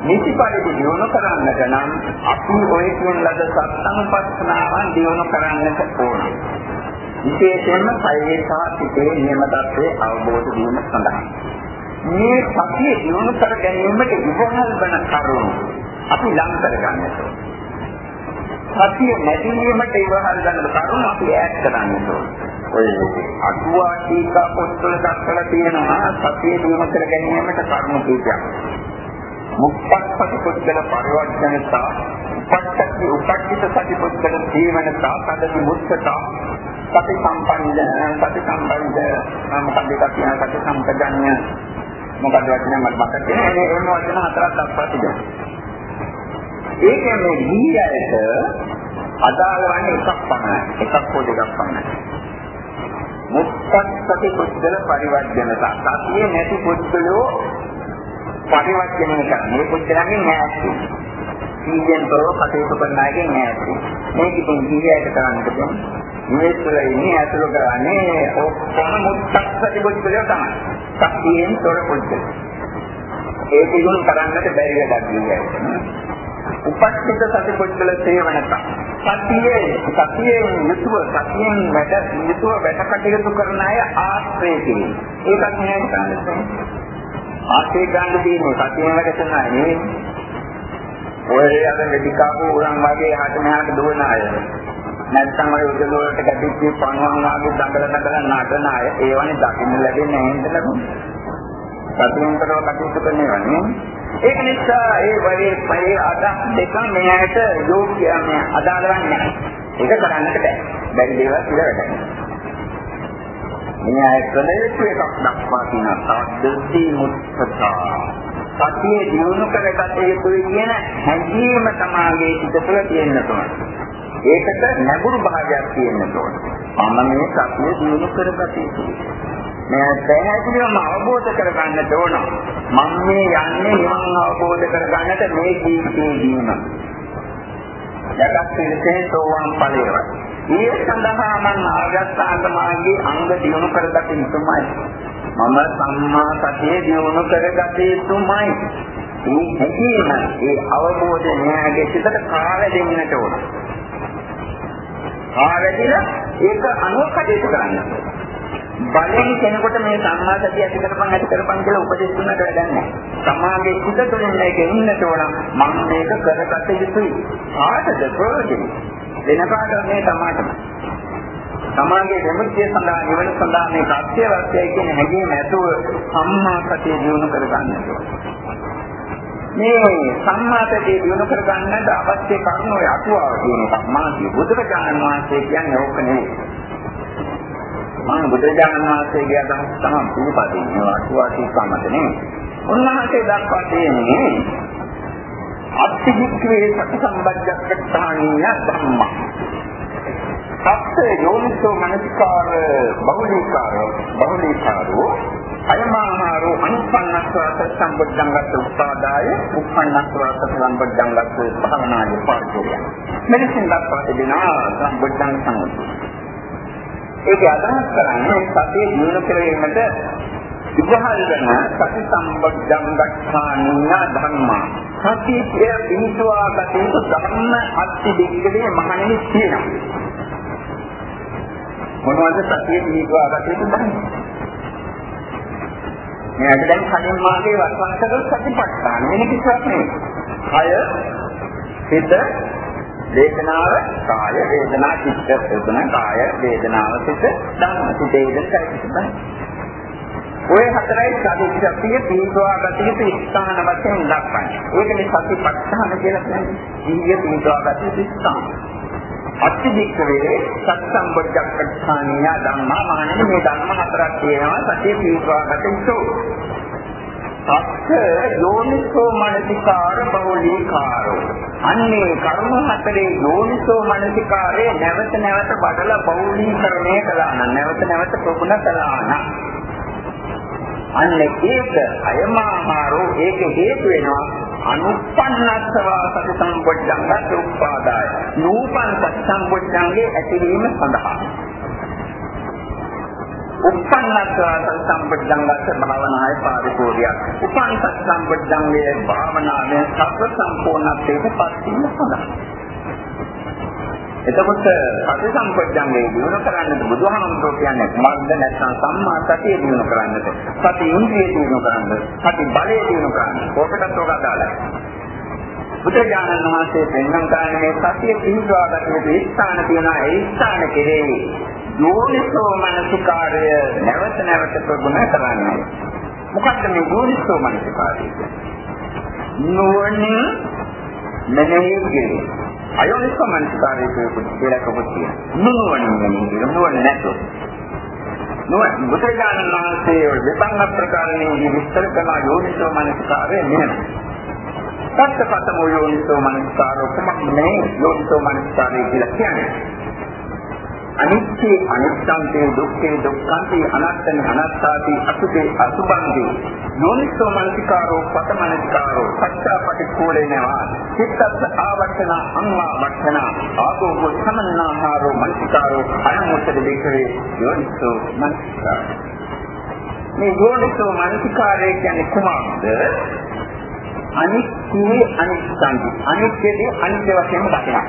S1: නිසි පරිදි දියුණු කරන්නට නම් අපි ඔය කියන ලද සත්සංපස්සනාවන් දියුණු කරන්නට ඕනේ. විශේෂයෙන්ම කයේ සහ සිතේ නියම தත්ත්වයේ අවබෝධ වීම සඳහා. මේ සතිය දියුණු කර ගැනීමට ඉවහල් වන කරුණු අපි ලං කර ගන්නට ඕනේ. සතිය නැති වීමට ඉවහල් ගන්න කරුණු අපි ඈඩ් කරන්නට ඕනේ. ඔය අටුවා ටීකා පොත්වල දක්වලා තියෙනවා සතිය දියුණු කර ගැනීමට කරුණු කීපයක්. මුක්ඛප්පති පුද්ගල පරිවර්තනතා උපට්ඨි උපට්ඨිත සති පුද්ගල ජීවනතා සදති මුත්තතා සති සම්පන්න සති සම්පන්න මොකක්ද ඒක කියන සති සම්පජඤ්ඤ මොකක්ද වචනය මට මතක නැහැ මේ එන්න වචන හතරක් දක්වා තිබෙනවා ඒක මේ ගියයට අදාළ වන්නේ එකක් පමණයි. එකක් හෝ දෙකක් පමණයි. මුත්තත්ති පුද්ගල පරිවර්ජනතා. සතියේ නැති පුද්ගලෝ පරිවර්ජනය කරන්නේ. පුද්ගලයන්ගේ නැති. සීයෙන් තොරව කටයුතු කරන අයගෙන් ඈත් මේක ඉතින් ජීවිතයට කරන්න පුළුවන්. මේකල ඉන්නේ ඇතුළු කරන්නේ ඔක්කොම මුත්තක්සති පුද්ගලයෝ තමයි. සතියෙන් තොර පුද්ගලයෝ. ඒක ඉදුණු කරන්නට බැරි වැඩක් ජීවිතයට උපස්ථිත සති පුද්ගල සේවනත සතියේ සතියේ යුතුව සතියෙන් වැඩ යුතුව වැඩ කටයුතු කරන අය ආශ්‍රය කිරීම ඒකත් නෑ කියන්නේ ආශ්‍රය ගන්න තියෙන්නේ සතියෙන් වැඩ කරන අය නෙවෙයි ඔය අර මෙඩිකාපු උරන් වගේ එහාට මෙහාට දුවන අය. නැත්නම් ඔය උදේ වලට ගැටිච්ච පණුවන් වගේ දඟල දඟල නටන අය ඒවනේ දකින්න ලැබෙන්නේ නැහැ නේද ලබන්නේ. සතුන්තරව කටයුතු කරන්නේ වනේ. ඒක නිසා ඒ වගේ පරි අදහස් දෙක මෙයාට යෝග්‍ය මේ අදාළ වන්නේ නැහැ. ඒක කරන්නට බෑ. බැරි දේවල් කියලා වැඩන්නේ. මෙයා කළ යුතු එකක් දක්වා තියෙනවා. සද්දති මුත්තතා. සතිය දිනු කරගත යුතුයි කියන හැඟීම තමාගේ සිත තුළ තියෙන්න ඕන. ඒකට නැඹුරු භාවයක් තියෙන්න ඕන. මම මේ සතිය දිනු කරගත යුතුයි. මේ පැහැදිලිවම අවබෝධ කරගන්න ඕන. මම මේ යන්නේ නිවන් අවබෝධ කරගන්නට මේ ජීවිතේදීම. යකස් පිළිසෙන් සෝවාන් ඵලයවත්. ඒ සඳහා මම ආගස්ථාන්ත මාර්ගයේ අංග දිනු කරගත යුතුමයි. මම සම්මා සතිය දියුණු කරගත යුතුමයි. මේ හැකීම ඒ අවබෝධය මෙයාගේ සිතට කාල දෙන්නට ඕන. කාලෙදිලා ඒක අනුව කටයුතු කරන්න. බලෙන් කෙනෙකුට මේ සම්මා සතිය ඇති කරපන් ඇති කරපන් කියලා උපදෙස් දුන්නට වැඩක් නැහැ. සමාගයේ සිත තුළින් මේක ඉන්නට ඕන. මම මේක කරගත යුතුයි. ආතද ප්‍රයෝජනෙ. වෙන කාටවත් මේ තමාටම. සමාගයේ විමුක්තිය සඳහා නිවන සඳහා මේ අත්‍යවශ්‍යයි කියන හැඟීම ඇතුව සම්මා සතිය දිනු කර ගන්නට මේ සම්මා සතිය දිනු කර ගන්නට අවශ්‍ය කරුණු ඔය අටුවාව කියන එකක් මාගේ බුදුරජාණන් වහන්සේ කියන්නේ ඕක නෙවෙයි. මම බුදුරජාණන් වහන්සේගේ අදහස් තමයි පිළිපදින්නේ අටුවා කීකමත නෙවෙයි. උන්වහන්සේ දක්වා තියෙන්නේ අත්තිවික්‍රේ සති සම්බද්ධක්ඛානීය ධම්මා. සත්‍ය යෝනිසෝ මනසිකාර බහුලීකාර බහුලීකාරෝ අයමාහාරෝ අනුපන්නස්වාස සම්බුද්ධංගත් උපාදාය උපන්නස්වාස සම්බුද්ධංගත් භවනාය පාරිචෝය මෙලෙසින් දක්වා තිබෙනවා සම්බුද්ධංග සංගත ඒක අදහස් කරන්නේ සතිය දිනු කිරීමට විගහල් වෙන සති සම්බුද්ධංගත්ථානිය ධර්මා සතිය පිළිතුවා ගත යුතු ධර්ම අත්ති දෙකේ මහණෙනි තියෙනවා මොනවද සතිය පිළිගවා ගත යුතු ධර්ම? මෙයාට දැන් කලින් මාගේ වස්වන්තක සතිපට්ඨාන වෙන කිසිවක් නෙවෙයි. කය, හිත, වේදනාව, කාය, වේදනා, චිත්ත, වේදනා, කාය, වේදනාව, චිත්ත, ධම්ම, සිතේ ඉඳන් ඔය හතරයි සතිය පිළිගවා ගත යුතු ස්ථාන වශයෙන් දක්වන්නේ. ඒකනේ සතිපට්ඨාන කියලා කියන්නේ. ජීවිතය පිළිගවා ගත යුතු ස්ථාන. අත්‍යධිකවේ සත්සම්බොජ්ජක්ඛානිය ධම්මා මානෙ මේ ධර්ම හතරක් තියෙනවා සතිය පිටවාගත යුතු. සත්‍ය යෝනිසෝ මනසිකාර බහුලීකාරෝ. අන්නේ කර්ම හතරේ යෝනිසෝ මනසිකාරේ නැවත නැවත බදලා බහුලීකරණය කළා නම් නැවත නැවත ප්‍රගුණ කළා නම් අන්න ඒක අයමාහාරෝ ඒක හේතු වෙනවා අනුපන්නස්සවා සති සම්පොච්චංගත් උපාදාය. නූපන් සති සම්පොච්චංගේ ඇතිවීම සඳහා. උපන්නස්සවා සති සම්පොච්චංගත් භාවනාය පාරිපූර්ණය. උපන් සති සම්පොච්චංගේ භාවනාවේ සත්‍ය සම්පූර්ණත්වයට පත් වීම සඳහා. එතකොට සති සම්පජ්ජංගේ දිනු කරන්නට බුදුහාමුදුරුවෝ කියන්නේ මන්ද නැත්නම් සම්මා සතිය දිනු කරන්නට. සති ඉන්ද්‍රිය දිනු කරන්නට සති බලය දිනු කරන්නට කොටකට උගා දාලා බුදුජානක මහසේ පෙන්වන කාරණේ මේ සතිය පිහිටවාගත යුතු ස්ථාන තියෙනවා. ඒ ස්ථාන කෙරෙහි යෝනිසෝ මනසිකාර්ය නැවත නැවත ප්‍රගුණ කරන්නේ. මොකක්ද මේ යෝනිසෝ මනසිකාර්ය නුවණින් මෙනෙහි කිරීම. අයෝනිසෝ මනසකාරයේ කියලා කවුරුත් කියනවා. නුවණින් නෙමෙයි නුවණ නැතෝ. නුවණ බුදුරජාණන් වහන්සේ විපංග ප්‍රකාරණේ විස්තර කරන යෝනිසෝ මනසකාරයේ මෙහෙම. පස්සපතම යෝනිසෝ මනස්කාරෝ කුමක් මේ යෝනිසෝ මනස්කාරය කියලා කියන්නේ. අනිත්‍ය අනිත්‍යන්තේ දුක්ඛේ දුක්ඛන්තේ අනාත්තං අනාත්තාති අසුභේ අසුභංගේ යෝනිසෝ මනසිකාරෝ පතමනසිකාරෝ පච්චාපටික්ඛෝලේනවා චිත්තස්ස ආවර්තන අම්මා වර්තන ආගෝ සමන්නාහාරෝ මනසිකාරෝ අනුමුත්තේ දෙකේ යෝනිසෝ මනසිකාරෝ. මේ යෝනිසෝ මනසිකාරය කියන්නේ කුමක්ද? අනිත්‍යයේ අනිත්‍යන්ති අනිත්‍යයේ අනිත්‍ය වශයෙන්ම දකිනවා.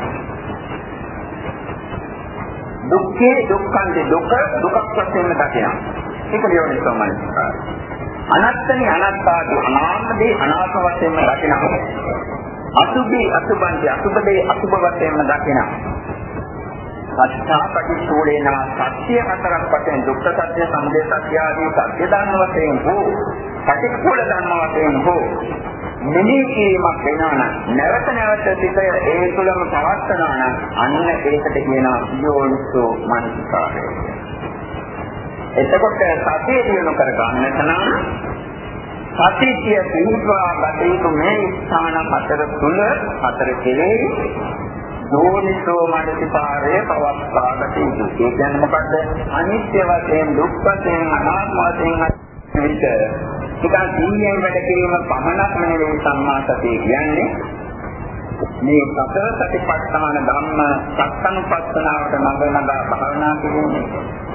S1: දුක්ඛේ දුක්ඛන්ති දුක දුකක් වශයෙන් දකිනවා. ඒක යෝනිසෝ මනසකාර. අනත්තනි අනත්තාදී අනාත්මදී අනාත්ම වශයෙන්ම දකිනවා. අසුභී අසුභන්ති අසුභදී අසුභ වශයෙන්ම දකිනවා. සත්‍යාපටිච්චෝලේන සත්‍ය හතරක් වශයෙන් දුක්ඛ සත්‍ය, සමුදය සත්‍ය ආදී සත්‍ය ධර්ම වශයෙන් හෝ පටිච්චෝල ධර්ම වශයෙන් හෝ මෙනෙහි කිරීමක් වෙනවා නම් නැවත නැවත සිත ඒ තුළම පවත්නවා නම් අන්න ඒකට කියනවා යෝනිසෝ මනසිකාරය. එතකොට සතිය දිනු කර ගන්නට නම් සතිය පිළිපවා ගත යුතු මේ ස්ථාන හතර තුල හතර කෙරෙහි යෝනිසෝ මනසිකාරය පවත්වාගත යුතු. ඒ කියන්නේ මොකද්ද? අනිත්‍ය වශයෙන්, දුක් වශයෙන්, අනාත්ම වශයෙන් විට නිකන් සීයෙන් වැඩ කිරීම පමණක් නෙවෙයි සම්මා සතිය කියන්නේ මේ සතර සතිපට්ඨාන ධම්ම සත්සනුපස්සනාවට නඟ නඟා භාවනා කිරීමේ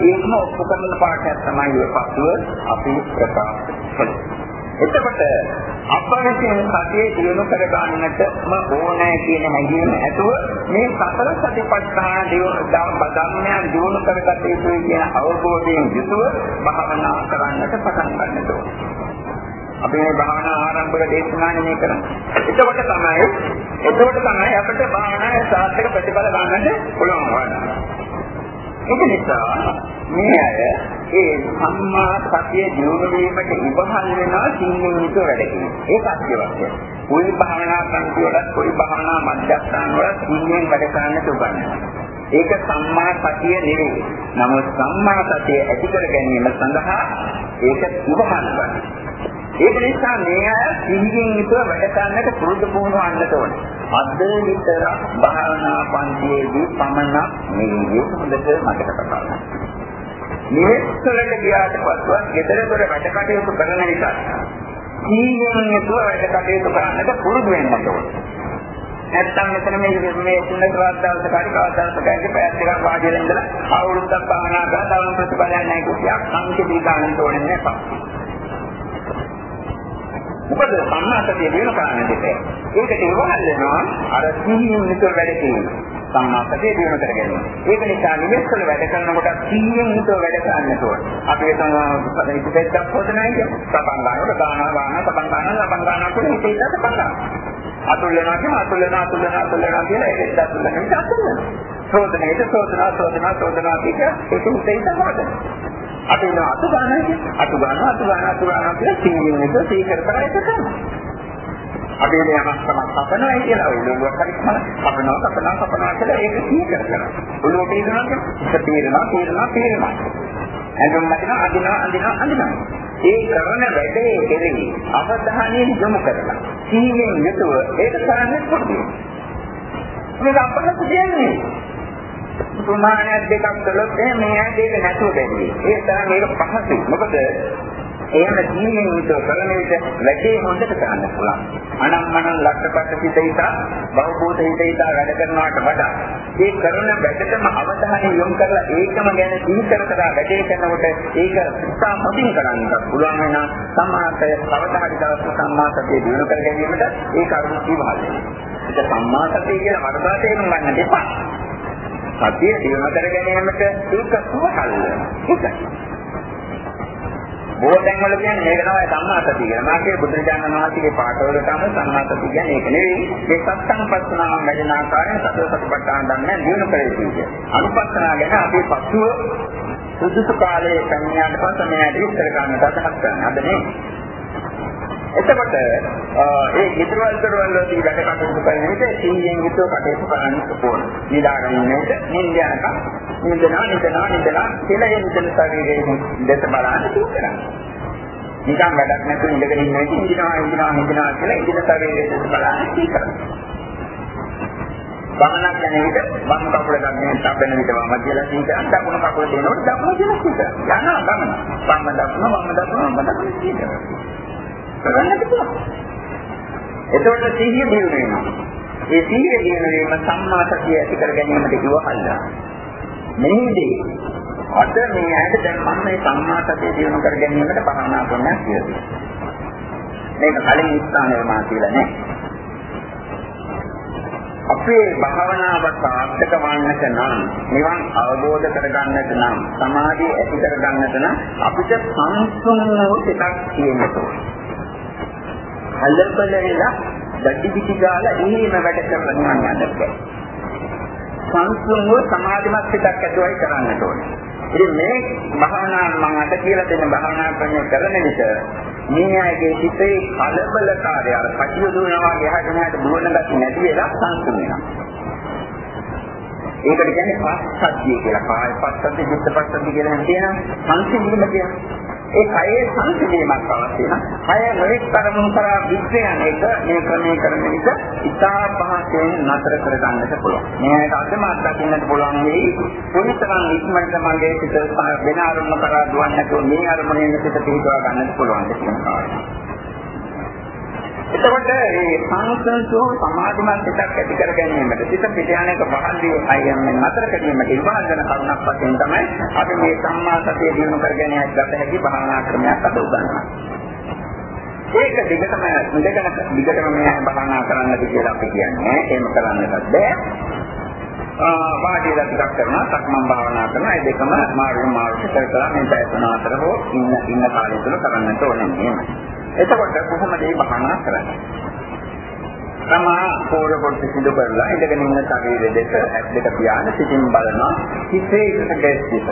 S1: ඒකම ඔප්පු කරන පාඩයක් තමයි ඔය පසුව අපි ප්‍රකාශ කළේ. එතකොට අපරකින් සතියේ දිනු කර ගන්නටම ඕනෑ කියන හැඟීම ඇතුව මේ සතර සතිපට්ඨාන ධර්මයන් දිනු කරගත යුතුයි කියන අවබෝධයෙන් යුතුව භාවනා කරන්නට පටන් ගන්නට ඕනේ. අපි මේ භාවනා ආරම්භක දේශනානේ මේ කරන්නේ. එතකොට තමයි එතකොට තමයි අපිට භාවනාවේ සාර්ථක ප්‍රතිඵල ගන්නට පුළුවන් වන්නේ. ඒක නිසා මේ අය ඒ සම්මා සතිය දියුණු වීමට ඉබහල් වෙනවා සිංහින් යුතු වැඩකින්. ඒක අත්‍යවශ්‍යයි. කොයි භාවනා සංකේතවලත් කොයි භාවනා මධ්‍යස්ථාන වලත් සිංහින් වැඩ කරන්නට උගන්වනවා. ඒක සම්මා සතිය නෙවෙයි. නමුත් සම්මා සතිය ඇති කර ගැනීම සඳහා ඒක ඉබහල් වෙනවා. ඒක නිසා මේ අය සිහියෙන් යුතුව වැඩ කරන්නට පුරුදු පුහුණුවන්නට ඕනේ. අද විතර භාවනා පන්තියේදී පමණක් මේ හොඳට මතක තබන්න. නිවෙස්වලට ගියාට පස්සෙ ගෙදරතොර වැඩ කටයුතු කරන නිසා සිහියෙන් යුතුව වැඩ කටයුතු කරන්නට පුරුදු වෙන්න ඕනේ. නැත්තම් මෙතන මේ මේ තුනක වාදාවස කාරි කාදාවස කාරි පැය දෙකක් වාඩිලා ඉඳලා අවුරුද්දක් භාවනා කරලා තවම ප්‍රතිඵලයක් නැහැ කියක් සංකේතී ගන්න ඕනේ නැහැ. මොකද සම්මාසතිය වෙන කාරණා දෙක. ඒකට ඉවහල් වෙනවා අර සීහින් විතර වැඩ කිරීම. සම්මාසතිය දිනු කර ගැනීම. ඒක නිසා නිවෙස්වල වැඩ කරනකොට සීහින් විතර වැඩ කරන්න ඕනේ. අපි හිතනවා ඉතිපෙත්තක් හොදනයි කියන්නේ. සබන් ගන්නකොට ගානවා ගානවා සබන් ගන්නවා සබන් ගන්නවා කියන හිතේ ඉඳලා සබන් ගන්නවා. අතුල් වෙනවා කියන අතුල් වෙනවා අතුල් වෙනවා අතුල් වෙනවා කියලා ඒකත් අතුල් වෙනවා අතුල් වෙනවා. සෝදනයේද සෝදනා සෝදනා සෝදනා කියන ඒක හිතේ ඉඳලා අපි නෝ අතු ගන්නයි අතු ගන්න අතු ගන්න අතු ගන්න කියලා සීනින් එක සීකර කර එක තමයි. අපි මේ අමස්සම කපනවා කියලා ඔය ලෝක පරික්ෂණ කපනවා කපනවා කපනවා කියලා ඒක සීකර කරනවා. ඔළුව පිළිගන්නවා ඒක තීරණා තීරණා තීරණා. එඳුම් මතින අදිනවා අදිනවා අදිනවා. ඒ කරන වැඩේ කෙරෙහි අවධානය යොමු කරලා සීයෙන් යුතුව ඒක කරන්න පුළුවන්. මේක අපහසු දෙයක් නෙවෙයි. ප්‍රමාණයක් දෙකක් කළොත් මේ ඇදේක නැතුව බැරි. ඒ තරම් මේක පහසුයි. මොකද එහෙම ජීවිතේ විතර කරන විට වැඩේ හොඳට කරන්න පුළුවන්. අනම්මනම් ලක්ෂපත් හිත හිත බහුබෝධ හිත හිත වැඩ කරනවට වඩා මේ කරන වැඩටම අවධානය යොමු කරලා ඒකම ගැන සිහිකර කර වැඩේ කරනකොට ඒක ඉස්සා මොදින් කරන්න පුළුවන් වෙන සම්මාසය කවදාහරි දවසක සම්මාසතිය දිනු කර ගැනීමට ඒ කරුණු කිවහල්. ඒක සම්මාසතිය කියලා වර්ධා තේරුම් ගන්න දෙපා. සතිය දිනු කර ගැනීමට ඒක සුවහල් ඒකයි. බොහෝතෙන් වල කියන්නේ මේක තමයි සම්මාසතිය කියලා. මාගේ බුදුරජාණන් වහන්සේගේ පාඨවල තමයි සම්මාසතිය කියන්නේ ඒක නෙවෙයි. මේ සත්සංපස්සනාව වැඩෙන ආකාරයෙන් සතර සතිපට්ඨාන ධර්මයන් දිනු කර යුතුයි. අනුපස්සනාව ගැන අපි පසුව සුදුසු කාලයේ කන්‍යාට පස්සේ මේකට විස්තර කරන්න සටහන් කරන්න. අද මේ එතකොට ඒ ගෙදරවල දරවල වලදී වැඩ කටයුතු කරන විට සීයෙන් යුතුව කටයුතු කරන්න ඕන. නිදාගන්නට නිින්ද යනකම් නිදනා නිදනා නිදනා කියලා ඒ නිදන ශරීරයේ දෙස බලන්න තියෙනවා. නිකන් වැඩක් නැතුව ඉඳගෙන ඉන්නේ ඉඳිනවා ඉඳිනවා ඉඳිනවා කියලා ඉඳින ශරීරයේ දෙස බලන්නේ කීකරන. වමනක් යන විට වම් කකුල ගන්න තබන විට වම කියලා සීකරන දකුණු කකුල දෙනකොට දකුණු කියලා සීකරන. යනවා ගමන. වම් දකුණු වම් දකුණු වම් දකුණු සීකරන. කරන්නට පුළුවන්. එතකොට සිහිය දිනු වෙනවා. ඒ සිහිය දිනු වීම සම්මා සතිය ඇති කර ගැනීමට ඉවහල්ලා. මේදී අද මේ ඇයට දැන් මම මේ සම්මා සතිය දිනු කර ගැනීමට භාවනා කරනවා කියලා. මේක කලින් ස්ථානයේ මා කියලා නේ. අපේ භාවනාව සාර්ථක වන්නට නම් නිවන් අවබෝධ කරගන්නට නම් සමාධිය ඇති කරගන්නට නම් අපිට සංසුන් වූ සිතක් තියෙන්න ඕනේ. කලබල වෙලා දැඩි පිටි ගාලා එහෙම වැඩ කරලා නිවන් යන්නත් බැහැ. සංසුන් වූ සමාධිමත් සිතක් ඇතුවයි කරන්නට ඕනේ. ඉතින් මේ භාවනා මම අද කියලා දෙන භාවනා ක්‍රමය කරන විට මේ අයගේ හිතේ කලබලකාරය අර කටිය දුවනවා එහාට මෙහාට දුවන ගැටි නැති වෙලා සංසුන් වෙනවා. ඒකට කියන්නේ පස්සද්ධිය කියලා. කාය පස්සද්ධිය, චිත්ත පස්සද්ධිය කියලා හිතේනවා. සංසිඳීම කියන්නේ. ඒ කයේ සංසිඳීමක් අවශ්‍ය වෙනවා. කය මොලේ කරමුණු කරා විශ්වයන් එක මේ ක්‍රමයේ කරන විට ඉතා පහසෙන් නතර කර ගන්නට පුළුවන්. මේකට අදම අත්දකින්නට පුළුවන් වෙයි. කොයිතරම් ඉක්මනට මගේ සිත වෙන අරමුණ කරා දුවන්නේ නැතුව මේ අරමුණේ සිත පිහිටවා ගන්නට පුළුවන් කියන කාරණා. එතකොට මේ සංසන්සෝ සමාධිමත් සිතක් ඇති කර ගැනීමට සිත පිටයනක බහන්දී අයන්නේ නතර කිරීමට ඉවහල් වෙන කරුණක් වශයෙන් තමයි අපි මේ සම්මා සතිය දිනු කර ගැනීමට ගත හැකි භාවනා ක්‍රමයක් අද උගන්වන්නේ. ඒක දිගටම ඉඳගෙන දිගටම මේ භාවනා කරන්නද කියලා අපි කියන්නේ එහෙම කරන්නවත් බෑ. ආ වාඩිලා ටිකක් කරනවා සක්මන් භාවනා කරනවා ඒ දෙකම මාරු මාරු කර කර මේ පැය තුන අතර හෝ ඉන්න ඉන්න කාලය තුල කරන්නට ඕනේ නේද? එතකොට කොහොමද මේ භාවනා කරන්නේ? තමා පොර කොට සිදු කරලා ඉඳගෙන ඉන්න ශරීරය දෙක ඇස් දෙක පියාන සිටින් බලනවා හිතේ ඉස්සක ගැස්සිත.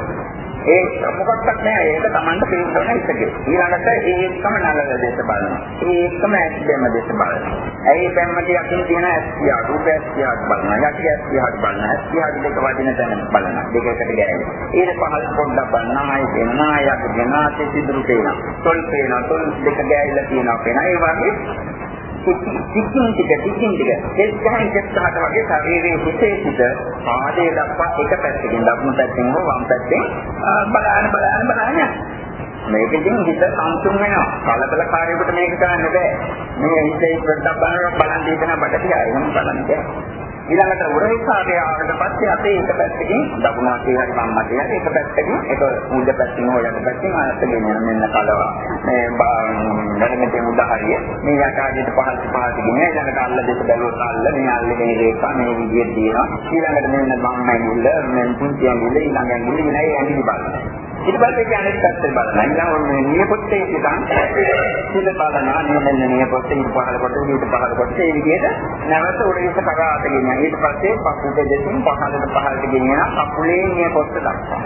S1: ඒ මොකක්වත් නැහැ ඒක Tamanට තේරුම් ඉස්සකේ. ඊළඟට ඒකම නලල දෙස බලනවා. ඒකම ඇස් දෙම දෙස බලනවා. ඇයි බැම්මට යකින් තියෙන ඇස් පියා රූප ඇස් පියා බලනවා. යටි ඇස් පියා බලනවා. ඇස් පියා දෙක වදින තැන බලනවා. දෙකකට ගෑවෙනවා. ඊට පහළ පොඩ්ඩක් බලනවා. ආයි දෙනවා. යට දෙනවා. සිදුරු පේනවා. තොල් පේනවා. තොල් දෙක ගෑවිලා තියෙනවා පේනවා. ඒ වගේ ටිකින් ටික ටිකින් ටික. දෙස් ගහන දෙස්සකට වගේ ශරීරයේ හිතේ සිට පාදයේ දක්වා එක පැත්තකින් දකුණු පැත්තෙන් හෝ වම් පැත්තෙන් බලන්න බලන්න බලන්න. මේකකින් හිත සංසුන් වෙනවා. කලබලකාරීකට මේක කරන්න බෑ. මේ හිතේ පොඩ්ඩක් බලනවා බලන් දෙන්න බඩ තියා. එහෙම බලන්න බෑ. ඊළඟට උරහිකාගේ ආවට පස්සේ අපේ එක පැත්තකින් දකුණු අතේ හරි වම් අතේ හරි එක පැත්තකින් ඒක මුද පැත්තකින් හෝ යට පැත්තකින් ආයතන යන මෙන්න කලවා. මේ දැනෙන්නේ මුද හරිය මේ යකාදීට පහත් පහත් ගිනේ ඊළඟට අල්ල දෙක බැලුවොත් අල්ල මේ අල්ලගෙන රේඛා මේ විදිහට දිනවා ඊළඟට මෙන්න මම ඇඟිල්ල මෙන්න පුංචි ඇඟිල්ල ඊළඟ ඇඟිල්ල විනයි ඇඟිලි බලනවා ඊට පස්සේ කියන්නේ පැත්තට බලනවා. ඊළඟ ඔන්නේ නියපොත්තේ ඉඳන් සිත බලනවා. නියමෙන් නියපොත්තේ ඊට පහළ කොට ඊට පහළ කොට ඒ විදිහට නැවත උඩින්ට කරාට ගෙනියන. ඊට පස්සේ පපුවේ දෙසින් පහළට පහළට ගෙනියන කකුලේ නියපොත්ත දක්වා.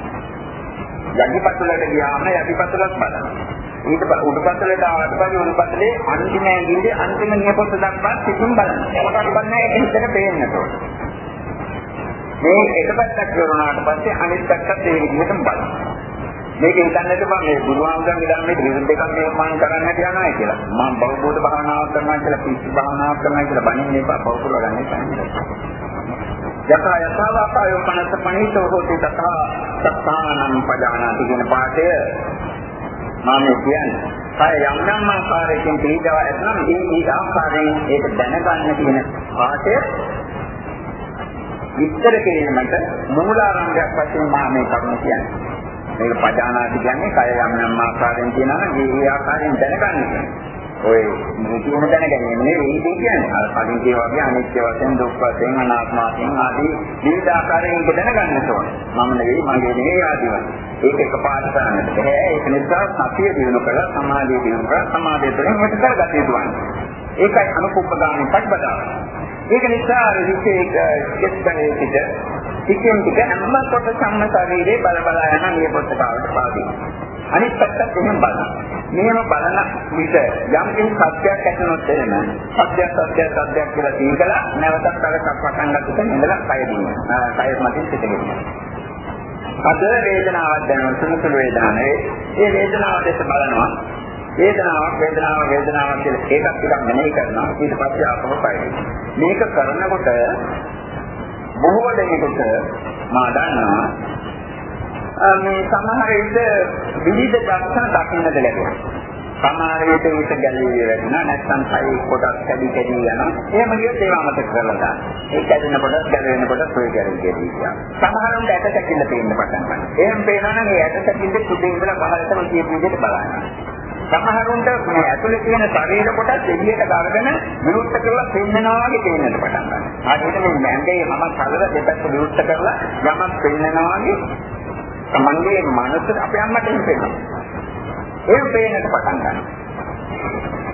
S1: යටිපතුලට ගියාම යටිපතුලත් බලනවා. ඊට උඩුපතුලට ආවට පස්සේ උඩුපතුලේ අන්තිම ඇඟිල්ලේ අන්තිම නියපොත්ත දක්වා සිතින් බලනවා. ඒකට බලන්නේ ඒක හිතට පේන්නට ඕනේ. මේ එක පැත්තක් කරනාට පස්සේ අනිත් පැත්තත් ඒ විදිහටම බලනවා. මේක හිතන්නට බෑ මේ බුදුහාමුදුරන්ගේ ධර්මයේ විරුද්ධ එකක් මේ මම කරන්නට යනවා කියලා. මම බෞද්ධ භාවනාවක් කරනවා කියලා පිස්සු භාවනාවක් කරනවා කියලා බණින්නේ එපා බෞද්ධ ගන්න එපා. යථා යථාවාපයෝ පනස පණිතෝ හෝති තථා සත්තානං පජානාති කියන පාඩය මම කියන්නේ. කය යම් යම් ආකාරයකින් පිළිදව ඇතනම් මේ මේ ආකාරයෙන් ඒක දැනගන්න කියන පාඩය විස්තර කිරීමට මූලාරම්භයක් වශයෙන් මම මේ කරුණ කියන්නේ. මේක පජානාති කියන්නේ කය යම් යම් ආකාරයෙන් කියනවා නම් ඒ ඒ ආකාරයෙන් දැනගන්න ඔය මුතුම දැනගැනීම නෙවෙයි කියන්නේ. අර කලින් කියවා වගේ අනිත්‍ය වශයෙන් දුක් වශයෙන් අනාත්ම වශයෙන් ආදී විවිධ ආකාරයෙන් ඒක දැනගන්න ඕන. මම නෙවෙයි මගේ නෙවෙයි ආදී වශයෙන්. ඒක එකපාරට කරන්නට බෑ. ඒක නිසා සතිය දිනු කරලා සමාධිය දිනු කරලා සමාධිය තුළින් මේක කරගත යුතුයි. ඒකයි අනුකම්පදාන පරිබදාන. ඒක නිසා අර විශේෂ කෙස්බනේ සිට ටිකෙන් ටික හැම කොටසක්ම ශරීරේ බල බල යන මේ පොට්ටකාවට පාදී. අනිත් පැත්තත් එහෙම බලන්න. මෙහෙම බලන විට යම් කිසි සත්‍යයක් ඇතිවෙනොත් එහෙම සත්‍යයක් සත්‍යයක් සත්‍යයක් කියලා තීකලා නැවතත් අර පටන් ගන්නකොට ඉඳලා කය දිනවා. කය මතින් පිටගෙන. අද වේදනාවක් දැනෙන සුළුසුළු වේදනාවක්. ඒ වේදනාව දැස බලනවා වේදනාවක් වේදනාවක් වේදනාවක් කියලා ඒකත් ටිකක් මෙනෙහි කරනවා ඊට පස්සේ ආපහු පයින් මේක කරනකොට බොහෝ දෙනෙකුට මා දන්නවා. මේ සමහර විට විවිධ දර්ශන දකින්නට ලැබෙනවා. සමහර විට විට ගැලී වෙනවා නැත්නම් කයි කොටස් කැඩි කැඩි යනවා. එහෙම කියොත් ඒව අමතක කරලා දාන්න. ඒ කැඩෙන කොටස් ගැලවෙන කොටස් ඔය ගැලී කැඩි යනවා සමහරුන්ට ඇට සැකිල්ල පේන්න පටන් ගන්නවා. එහෙම පේනවා නම් ඒ ඇට සැකිල්ල කුඩේ ඉඳලා පහළටම කියපු විදිහට බලන්න. සමහරුන්ට මේ ඇතුලේ තියෙන ශරීර කොටස් එළියට ගලගෙන විරුද්ධ කරලා පෙන්නනවා වගේ පේන්නට පටන් ගන්නවා. ආයෙත් මේ මැන්දේ මම කලර දෙපැත්ත විරුද්ධ කරලා යමක් පෙන්නනවා වගේ තමන්ගේ මනස අපේ අම්මට හිතෙනවා. ඒක පේන්නට පටන් ගන්නවා.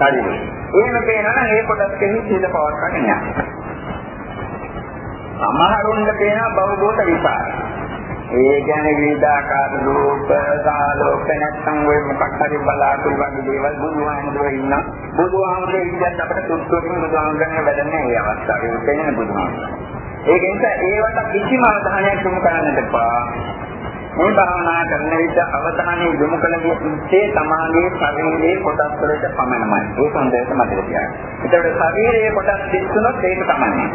S1: හරි. එහෙම පේනවා නම් ඒ කොටස් කෙනෙහි සීල පවත්වාගෙන යනවා. සමහරුන්ට පේනවා බෞද්ධ විපාක. ඒ කියන්නේ විවිධාකාර රූප, සාලෝක නැත්නම් ඔය මොකක් හරි බලාකුළු වගේ දේවල් බුදුහාමුදුරුවෝ ඉන්න. බුදුහාමුදුරුවෝ ඉඳන් අපිට සුද්ධෝකින් බුදුහාමුදුරන් වැඩන්නේ මේ අවස්ථාවේ උපේන බුදුහාමුදුරුවෝ. ඒක නිසා ඒවට කිසිම අවධානයක් යොමු කරන්නට එපා. මේ භාවනා කරන විට අවධානය යොමු කළ යුත්තේ තමාගේ ශරීරයේ කොටස් වලට පමණයි. ඒක හොඳට මතක තියාගන්න. ඒතකොට ශරීරයේ කොටස් දිස්සුනොත් ඒක තමයි.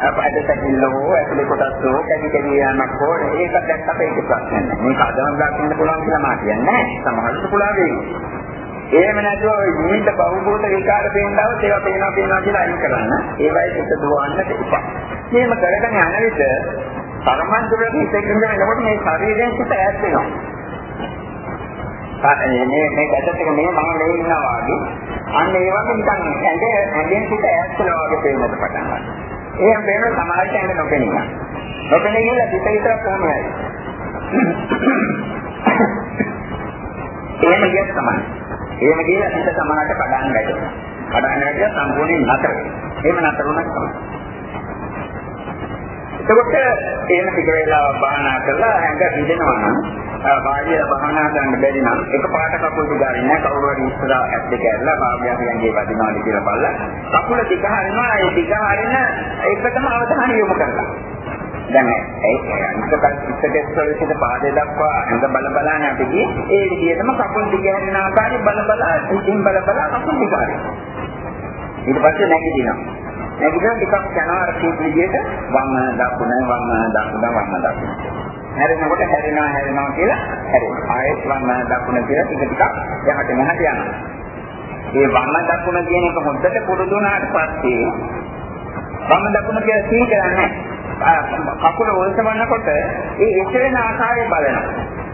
S1: අපහද සැකිල්ලෝ ඇතුලේ කොටස් හෝ කැටි කැටි යනක් හෝ ඒක දැක්කට ඒක ප්‍රශ්න නැහැ. මේක අදම දකින්න පුළුවන් කියලා මා කියන්නේ නැහැ. සමහරවිට පුළුවන් වෙයි. එහෙම නැතුව ජීවිත බහුබෝධ විකාර පේනවත් ඒවා පේනවා පේනවා කියලා අයින් කරන්න. ඒවයි සිත දුවන්නට එපා. මේව කරගෙන යන විට පරමන්තුරේ ඉතින් වෙනකොට මේ ශරීරයෙන් සිත ඈත් වෙනවා. මේ මේ ගැටට මේ මම මේ ඉන්නවා වගේ අන්න ඒ වගේ නිකන් ඇඟ ඇඟෙන් සිත ඈත් වෙනවා වගේ පේන්නට පටන් ගන්නවා. එහෙම වෙන සමාජයට ඇඟ නොපෙනෙනවා. නොපෙනෙන කියලා සිත විතර කොහොමයි. එහෙම කියත් තමයි. එහෙම කියලා සිත සමානට පඩාන් වැටෙනවා. පඩාන් වැටිලා සම්පූර්ණයෙන් නතර වෙනවා. එහෙම නතර වුණා තමයි. එතකොට එහෙම ටික වේලාවක් භාවනා කරලා ඇඟ හිදෙනවා නම් වාඩිය භාවනා කරන්න බැරි නම් එක පාට කකුල් දිගාරින්න කවුරු හරි ඉස්සරහා ඇස් දෙක ඇරලා භාව්‍යයෙන් යන්නේ වදිනවාද කියලා බලලා කකුල දිග හරිනවා. ඒ දිග හරින එකටම අවධානය යොමු කරලා. දැන් ඒක අනිත් ඉස්සෙල්ලා ඉස්සෙල්ලා පාදේ දක්වා ඇඟ බල බලාන අපි ඒ විදිහටම කකුල් දිග හරින ආකාරය බල බලා ඉතින් බල බලා කකුල් දිග හරිනවා. ඊට පස්සේ නැගිටිනවා. නැගිටින ටිකක් යනවා අර කීප විදිහට වම් දකුණ වම් දකුණ වම් දකුණ. හැරෙනකොට හැරෙනවා හැරෙනවා කියලා හැරෙනවා. ආයෙත් වම් දකුණ කියලා ටික ටිකක් යහට මෙහාට යනවා. මේ වම් දකුණ කියන එක හොද්දට පුරුදු වුණාට පස්සේ වම් දකුණ කියලා සී කරන්නේ කකුල ඔලසවන්නකොට ඒ එසවෙන ආකාරය බලනවා.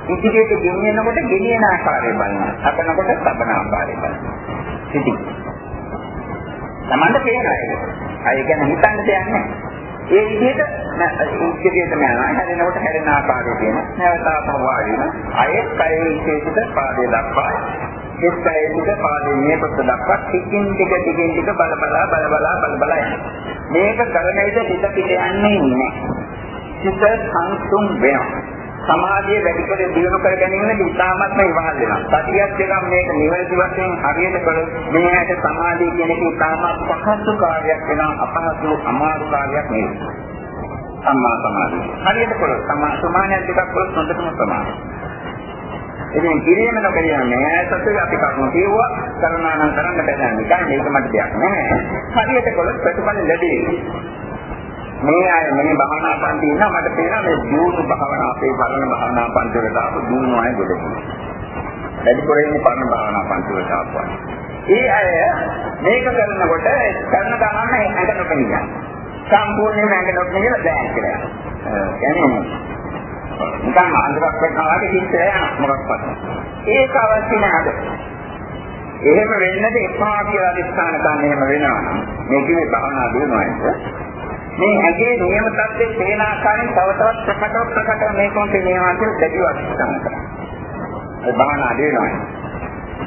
S1: ඉදිරියට ගෙනියනකොට ගෙනියන ආකාරය බලනවා. හපනකොට හපන ආකාරය බලනවා. සිටි. Tamanda පේනවා ඒක. අය ගැන හිතන්න දෙයක් නැහැ. ඒ විදිහට ඉස්කේටම යනවා. හැදෙනකොට හැදෙන ආකාරය කියන. නැවත ආපහු වාඩි වෙන. අයෙත් කයේ විශේෂිත පාදයේ දක්වා එස් කයේ විද පාදයේ මේ පොත් දක්වා ටිකින් ටික ටිකින් ටික බල බලා බල බලා බල බලා යනවා. මේක කරන විට හිත පිට යන්නේ නැහැ. සිත සංසුන් වෙනවා. සමාධිය වැඩි කර දියුණු කර ගැනීමේදී ඉතාමත්ම ඉවහල් වෙනවා. සතියක් දෙකක් මේක නිවැරදි වශයෙන් හරියට කළොත් මෙයාට සමාධිය කියන එක ඉතාමත් පහසු කාර්යයක් වෙනවා අපහසු අමාරු කාර්යයක් නෙවෙයි. සම්මා සමාධිය. හරියට කළොත් සම්මා සමාධිය දෙකක් කළොත් හොඳටම ප්‍රමාණයි. ඉතින් කිරීම නොකිරීම නෑ සතුට අපි කරුණු කිව්වා කරුණා නම් කරන්න බෑ නිකන් මේක මට දෙයක් නෑ හරියට කළොත් ප්‍රතිඵල ලැබෙයි මේ අය මේ භාවනා පන්ති ඉන්න මට පේනවා මේ දියුණු භාවනා අපේ පරණ භාවනා පන්ති වලට ආපු දියුණු අය ගොඩක්. වැඩිපුර ඉන්නේ පරණ භාවනා පන්ති වලට ආපු අය. ඒ අය මේක කරනකොට කරන ගමන් ඇඟ නොපෙනිය. සම්පූර්ණයෙන්ම ඇඟ නොපෙනිය බෑ කියලා. කියන්නේ නිකන් අන්දරක් වෙනවා වගේ හිතේ මොකක්වත්. ඒක අවශ්‍ය නැහැ. එහෙම වෙන්නද එපා කියලා අදිස්ථාන ගන්න එහෙම වෙනවා. මේ කිව්වේ භාවනා දිනුවා මේ ඇගේ නියම තත්ත්වයේ තේන ආකාරයෙන් තව තවත් ප්‍රකටව ප්‍රකටව මේකම තේනවා කියලා දැඩිව අත්දැකීම් කරනවා. ඒ බාහන අදිනවා.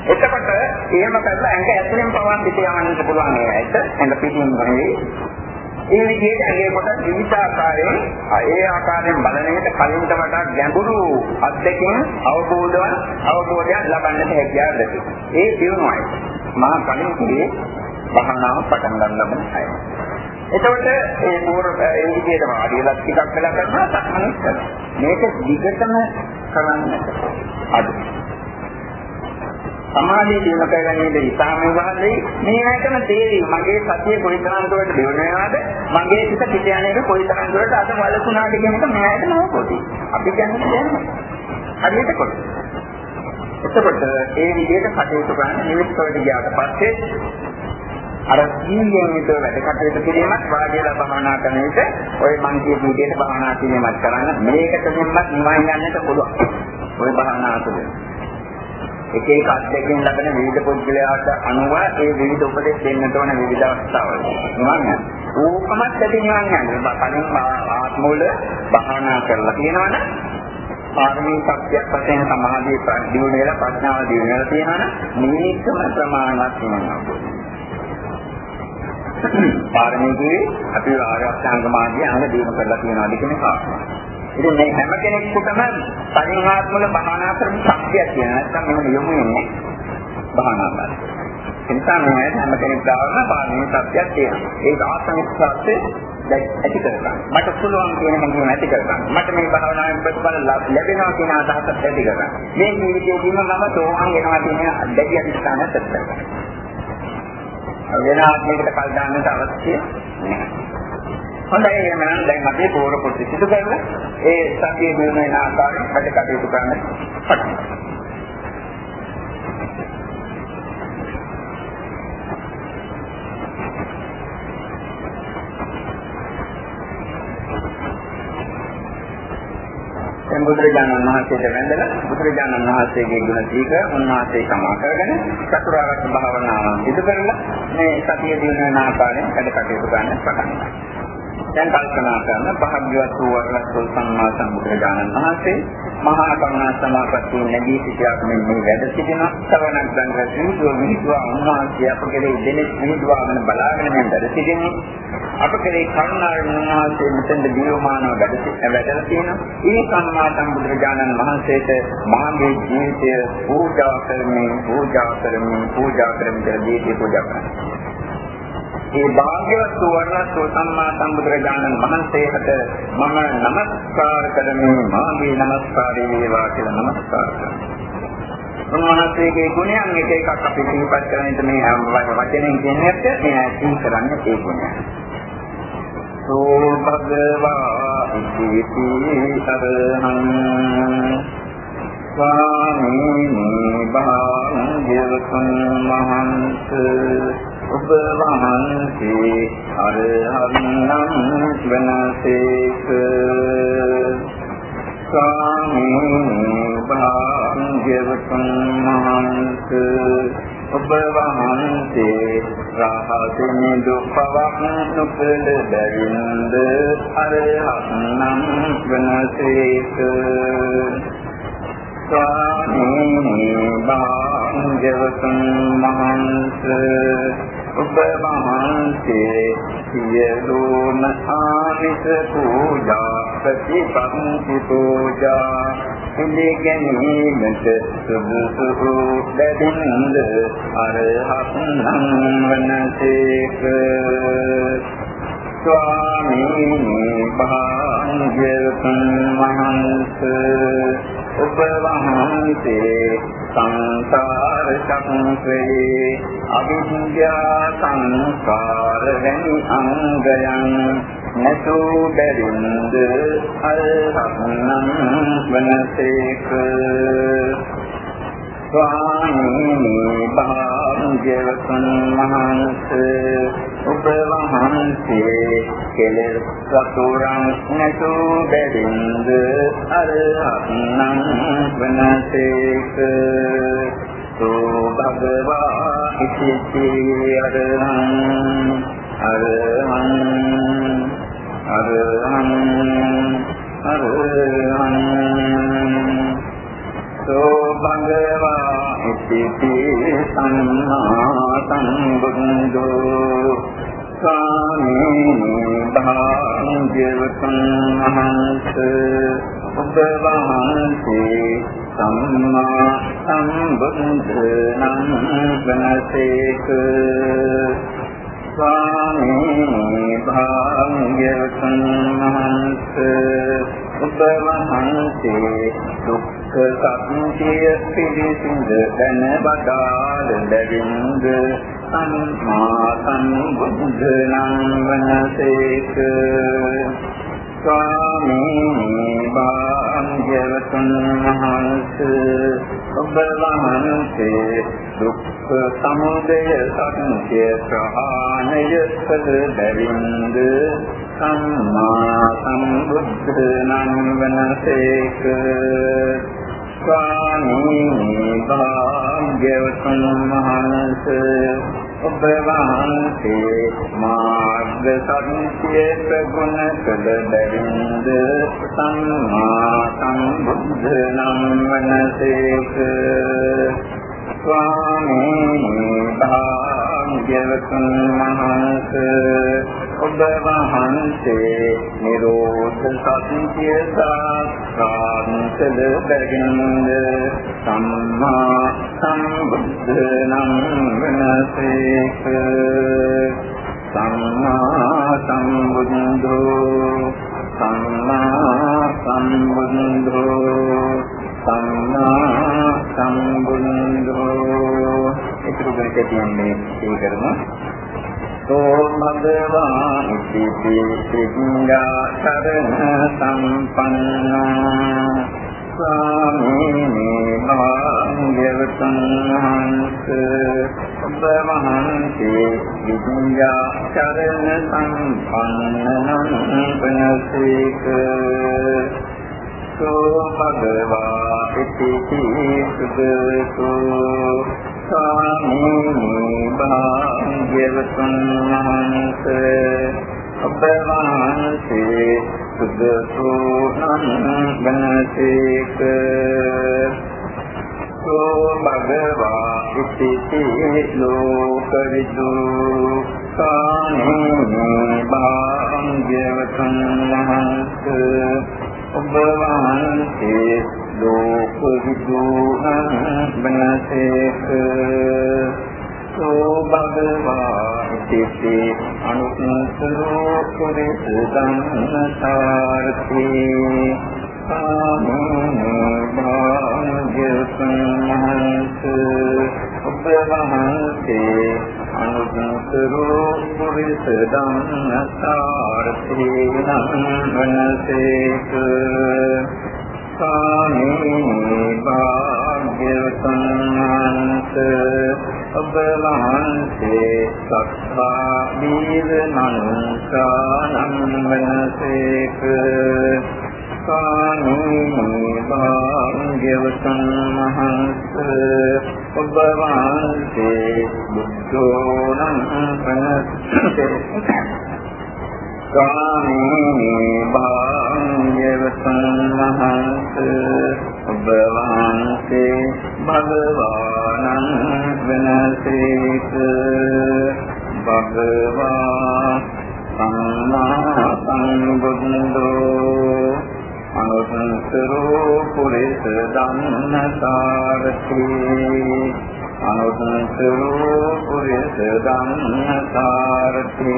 S1: එතකොට එහෙම කරලා ඇඟ ඇතුලෙන් පවන් පිට යවන්නත් පුළුවන් ඒකට ඇඟ පිටින් නෙවෙයි. ඒ විදිහට ඇඟේ කොට විවිධ ආකාරයෙන් ඒ ආකාරයෙන් බලන විට කලින්ට වඩා ගැඹුරු අත්දැකීම් අවබෝධවන් අවබෝධයක් ලබන්නට හැකියාව ලැබෙනවා. ඒ දිනුවයි. මා කලින් කියේ භාවනාව පටන් ගන්නම අය. එතකොට ඒ පූර්ව ඒ විදිහට වාඩිලා ටිකක් වෙලා කරනවා සක්මනක් කරනවා. මේක දිගටම කරන්නට. අද. සමාධිය දිනු කරගන්නේ ඉතාම වහලයි මේ ඇතම තේරි මගේ සතිය කොයිතරම් දුරට දිනු වෙනවද මගේ සිත පිට යන එක කොයිතරම් දුරට අද වලසුණාද කියන එක මේ ඇතම හොකොටි අපි කියන්නේ දැන් හරියට කොට. එතකොට ඒ විදිහට කටයුතු කරන නිවෙස් වලට ගියාට පස්සේ අර සීයෙන් විතර වැඩ කටයුතු කිරීමත් වාඩිලා භාවනා කරන විට ඔය මං කියපු විදිහට භාවනා කිරීමත් කරන්න මේකට දෙන්නත් නිවන් යන්නට පුළුවන්. ඔය භාවනා තුළ. එක එක අත්දැකීම් ලැබෙන විවිධ පුද්ගලයාට අනුව ඒ විවිධ උපදෙස් දෙන්නට ඕන විවිධ අවස්ථාවල. නිවන් යන. ඕකමත් ඇති නිවන් යන. කලින් ආත්මවල භාවනා කරලා තියෙනවනේ පාරමී සත්‍යයක් වශයෙන් සමාධිය දියුණු වෙලා ප්‍රඥාව දියුණු වෙලා තියෙනවනේ මේකම ප්‍රමාණවත් වෙනවා. පාරමී කියේ අපි ආර්ය අෂ්ටාංග මාර්ගය අංග දියුණු කරලා තියෙනවා කියන කාරණා. ඉතින් මේ හැම කෙනෙකුටම පරිහාත්මල භාවනා කරන ශක්තියක් තියෙන නැත්නම් මෙහෙම යොමු වෙන්නේ භාවනා කරන්න. ඒ නිසා මේ හැම කෙනෙක් ගාවම පාරමී සත්‍යයක් තියෙනවා. ඒක ආසනිස්සත්‍ය ඇති කරගන්න. මට පුළුවන් කියන හැඟීම ඇති කරගන්න. මට මේ භාවනාවෙන් ප්‍රතිඵල ලැබෙනවා කියන අදහසත් ඇති කරගන්න. මේ ජීවිතයේදීම මම සෝහන් වෙනවා කියන දැඩි අධිෂ්ඨානයක් ඇති කරගන්න. වෙන ආත්මයකට කල් දාන්නට අවශ්‍ය නැහැ. හොඳයි එහෙනම් දැන් අපි පූර්ව කොට සිදු කරලා ඒ සතිය දිනන වෙන ආකාරයෙන් වැඩ කටයුතු කරන්න පටන් ගන්නවා. බුදුරජාණන් වහන්සේට වැඳලා බුදුරජාණන් වහන්සේගේ ගුණ දීක උන්වහන්සේ සමා කරගෙන චතුරාර්ය භාවනාව සිදු කරලා මේ සතිය දිනන ආකාරයෙන් වැඩ කටයුතු කරන්න පටන් ගන්නවා. දැන් කල්පනා කරන භාග්‍යවත් වූ වරණස්වල් සම්මා සම්බුදුරජාණන් වහන්සේ මහා කරුණා සමාපatti නැගී සිටියක් මෙන් මේ වැඩ සිටින සවනක් ගංගා සිංහුව මිහිදුවා උන්වහන්සේ අප කෙරේ දෙනෙත් මිහිදුවාගෙන බලාගෙන මෙන් වැඩ සිටින්නේ අප කෙරේ කරුණාවෙන් උන්වහන්සේ මෙතෙන්ද දීවමානව වැඩ සිටින වැඩලා තියෙනවා. මේ සම්මා සම්බුදුරජාණන් වහන්සේට මාගේ ජීවිතය පූජා කරමින් පූජා කරමින් පූජා කරමින් දීපේ පූජා කරනවා. ඒ භාග්‍යවත් වූ සම්මා සම්බුදුරජාණන් වහන්සේට මම নমස්කාර කරමි මාගේ নমස්කාරය වේවා කියලා নমස්කාර උන්වහන්සේගේ ගුණයන් එක එකක් අපි සිහිපත් කරන්නේ මේ හැම වචනයෙන් කියන්නේත් මේ ඇසින් කරන්නේ ඒ ගුණයන්. සෝ භගවා ඉති සරණං ස්වාමීනි භාග්‍යවතුන් වහන්සේ ඔබ වහන්සේ අරහත්නම් වනසේක ස්වාමීන් භාග්‍යවතුන් වහන්සේ ඔබ වහන්සේ රහතන් දුක්ඛවක් සුපල බැවින්ද අරහත්නම් වනසේක ස්වාමීන් භාග්‍යවතුන් වහන්සේ ඔබ වහන්සේ සියලුම ආමිත පූජා ප්‍රතිපන්ති පූජා පිළිගැනීමට සුදුසු බැදින්ද අරහත් නම් වනසේක ස්වාමීනි භාග්‍යවතුන් වහන්සේ ඔබ වහන්සේ සංසාර චක්‍රේ අවිද්‍යා සංස්කාර වැනි අංගයන් නැසූ බැරින්ද අල්හම්නම් වනසේක. ස්වාමීනි භාග්‍යවතුන් වහන්සේ ඔබ වහන්සේ කෙලෙස් සතුරන් නැසූ බැරින්ද අරහත්නම් වනසේක සෝ භගවා ඉතිති අරහං අරහං අරහං අරහං සෝ භගවා. ඉතිති සම්මා සම්බුද්ධෝ ස්වාමීනි භාග්‍යවතුන් වහන්සේ ඔබ වහන්සේ සම්මා සම්බුද්ධ නම් වනසේක. ස්වාමීනි භාග්‍යවතුන් වහන්සේ ඔබ වහන්සේ දුක් සත්‍ය පිළිසිඳ දැන බදාල දෙවිඳ සම්මා සම්බුද්ධ නම් වනසේක. ස්වාමී භාග්‍යවතුන් වහන්සේ ඔබ වහන්සේ දුක්ඛ සමුදය සත්‍ය ප්‍රහාණය කළ බැවින්ද? සම්මා සම්බුද්ධ නම් වනසේක ස්වාමී භාග්‍යවතුන් වහන්සේ ඔබ වහන්සේ මාර්ග සත්‍ය ප්‍රගුණ කළ බැවින්ද සම්මා සම්බුද්ධ නම් වනසේක. ස්වාමී භාග්‍යවතුන් වහන්සේ ඔබ වහන්සේ නිරෝධ සත්‍ය සාක්ෂාත්කල බැගින්ද සම්මා සම්බුද්ධ නම් වෙනසේක. සම්මා සම්බුද්ධෝ. සම්මා සම්බුද්ධෝ. සම්මා සම්බුද්ධෝ. ඉතුරු කරගෙන තියෙන්නේ ඒ කරනවා සෝ භගවා ඉති සිද්ධා සරණ සම්පන්න ස්වාමීනි භාග්‍යවතුන් වහන්සේ ඔබ වහන්සේ විද්‍යා චරණ සම්පන්නනං වනසේක සෝ භගවා ඉති සුදසෝ ස්වාමීනි භාග්‍යවතුන් වහන්සේ ඔබ වහන්සේ සුදසෝ නන්දනසේක සෝ භගවා ඉති ලෝකවිදු ස්වාමීනි භාග්‍යවතුන් වහන්සේ ඔබ වහන්සේ ලෝක විදුහන් බනසේක සෝ භගවා ඉති අනුත්තරෝ කුරිස ධම්මසාරති ඔබ වහන්සේ අනුත්තරෝ කුරිස ධම්මසාරති නම් වනසේක ස්වාමී භාග්‍යවතුන් වහන්සේ ඔබ වහන්සේ සක්ඛා දීර්ඝනංසානං වනසේක ස්වාමී භාග්‍යවතුන් වහන්සේ ඔබ වහන්සේ බුද්ධෝනං වනසේක ස්වාමී භාග්‍යවතුන් වහන්සේ ඔබ වහන්සේ භගවානං වෙනසේක භගවා සම්මා සම්බුද්ධෝ අනුසතරෝ පුරිස ධම්මසාරති අනුසතරෝ පුරිස ධම්මසාරති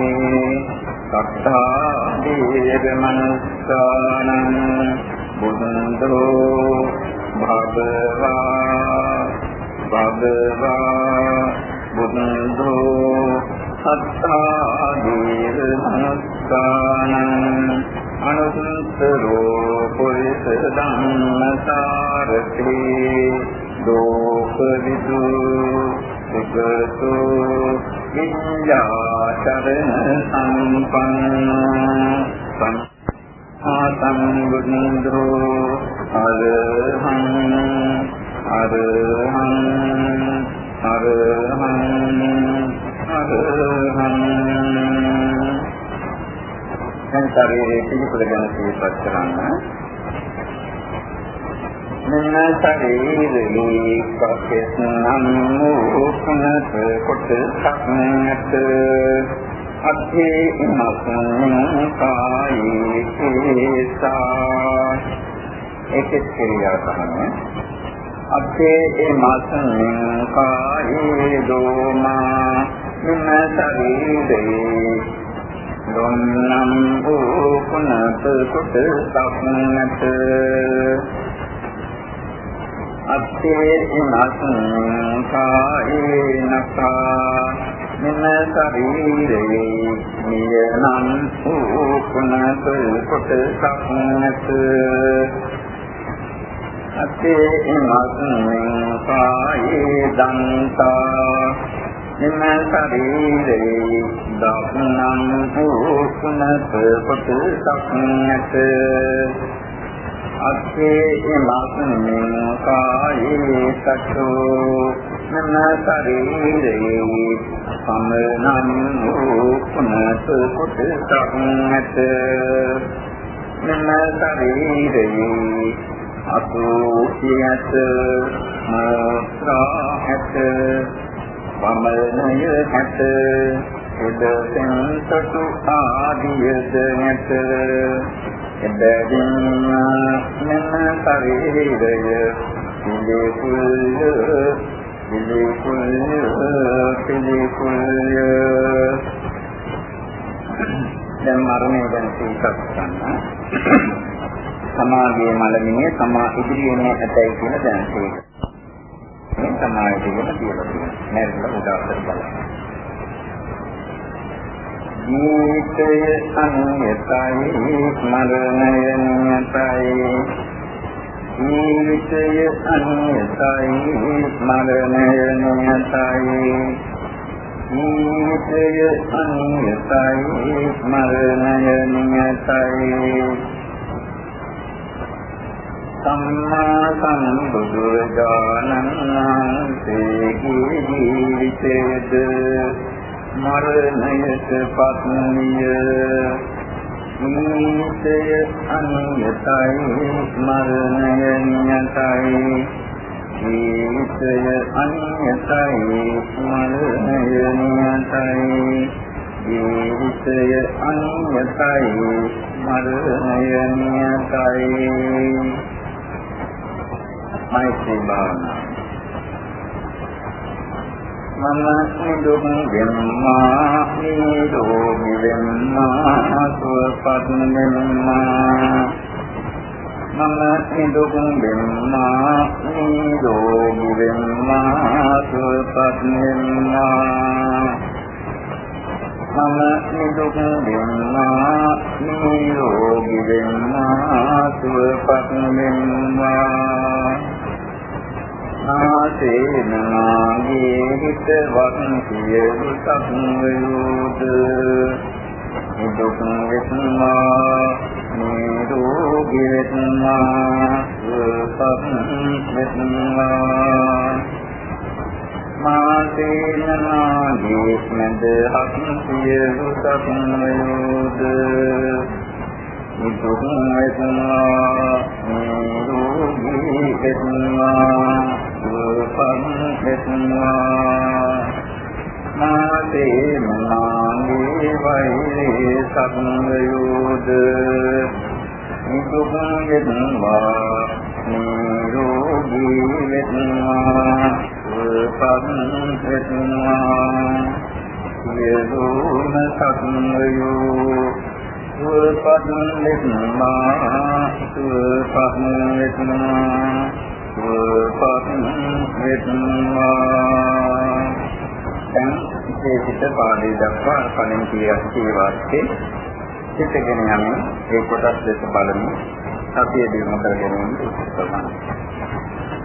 S1: සත්තා දීර්ඝමනස්සානං බුද්ධෝ භගවා භගවා බුද්ධෝ සත්තා දීර්ඝමනස්සානං අනුසතරෝ පුරිස ධම්මසාරති ලෝක විදු සුගතෝ විඤ්ඤාචරණ සම්පන්න සම්බුද්ධෝ අරහං අරහං අරහං අරහං සංකාරයේ පිළිපද ගැන සිහිපත් කරන්න මෙන්න ශරීරේ කකෙස් නම් මුඛනත කොටසක් නැත අත්ථේ ඉමසං කායේ කේසා ඒකෙත් කියලා තමයි අත්ථේ ඉමසං කායේ දෝමා මෙන්න ශරීරේ දොන්නම් මුඛනත කොටසක් නැත අත්තේ ඉනස්මින් කායේ නකා මෙන්න ශරීරේ නියනං උකුණත කොටසක් නැත අත්තේ ඉනස්මින් කායේ දන්තා මෙන්න ශරීරේ දක්නං උකුණත කොටසක් නැත අත්තේ ඉමස්මින් කායේ සච්චෝ නම ශරීරේ සමනං උපනත කුටසං නැත නම ශරීරේ අසෝසියත මාත්‍රා හැත වමනය හැත උදසෙන් සතු ආදියද නැත එබැවින් මන ශරීරය පිළිකුල් පිළිකුල් පිළිකුල් දැන් මරණය ගැන සිතක් ගන්න. සමාගයේ මලමිනිය තමා ඉදිරියේ නැතයි කියන දැන සිත. මේ සමාගයේ කියලා තියෙනවා. මැරිලා උදාහරණ බලන්න. ජීවිතය අනියතයි මරණය නියතයි ජීවිතය අනියතයි මරණය නියතයි ජීවිතය අනියතයි මරණය නියතයි සම්මා සම්බුදුරජාණන් වහන්සේගේ ජීවිතයද මරණයට පත්නිය නීතය අනියතයි මරණය නියතයි. ජීවිතය අනියතයි මරණය නියතයි. ජීවිතය අනියතයි මරණය නියතයි. මෛත්‍රී භාවනා මම නිදුක් වෙම්මා නිරෝගී වෙම්මා සුවපත් වෙම්මා මම නිදුක් වෙම්මා නිරෝගී වෙම්මා සුවපත් වෙම්මා මම නිදුක් වෙම්මා නිරෝගී වෙම්මා සුවපත් වෙම්මා නාසේන නාගේ හිතවත් සියලු සත්වයෝද දුක් වෙත්මා නිරෝගී වෙත්මා සුවපත් වෙත්මා මාසේන නාගේ මැද හත් සියලු සත්වයෝද දුක් වෙත්මා නිරෝගී වෙත්මා සුවපත් වෙත්වා මාතේ මනාගේ වෛරේ සම්වයෝද නිදුක් වෙත්වා නිරෝගී වෙත්වා සුවපත් වෙත්වා සියලුම සත්වයෝ සුවපත් වෙත්වා සුවපත් වෙත්වා සුවපත් වෙත්වා දැන් මේ සිත පාඩේ දක්වා කලින් කිය වාක්‍යේ සිතගෙන යමින් ඒ කොටස් දෙක බලමු සතිය දිනු කර ගැනීම උත්සාහ කරනවා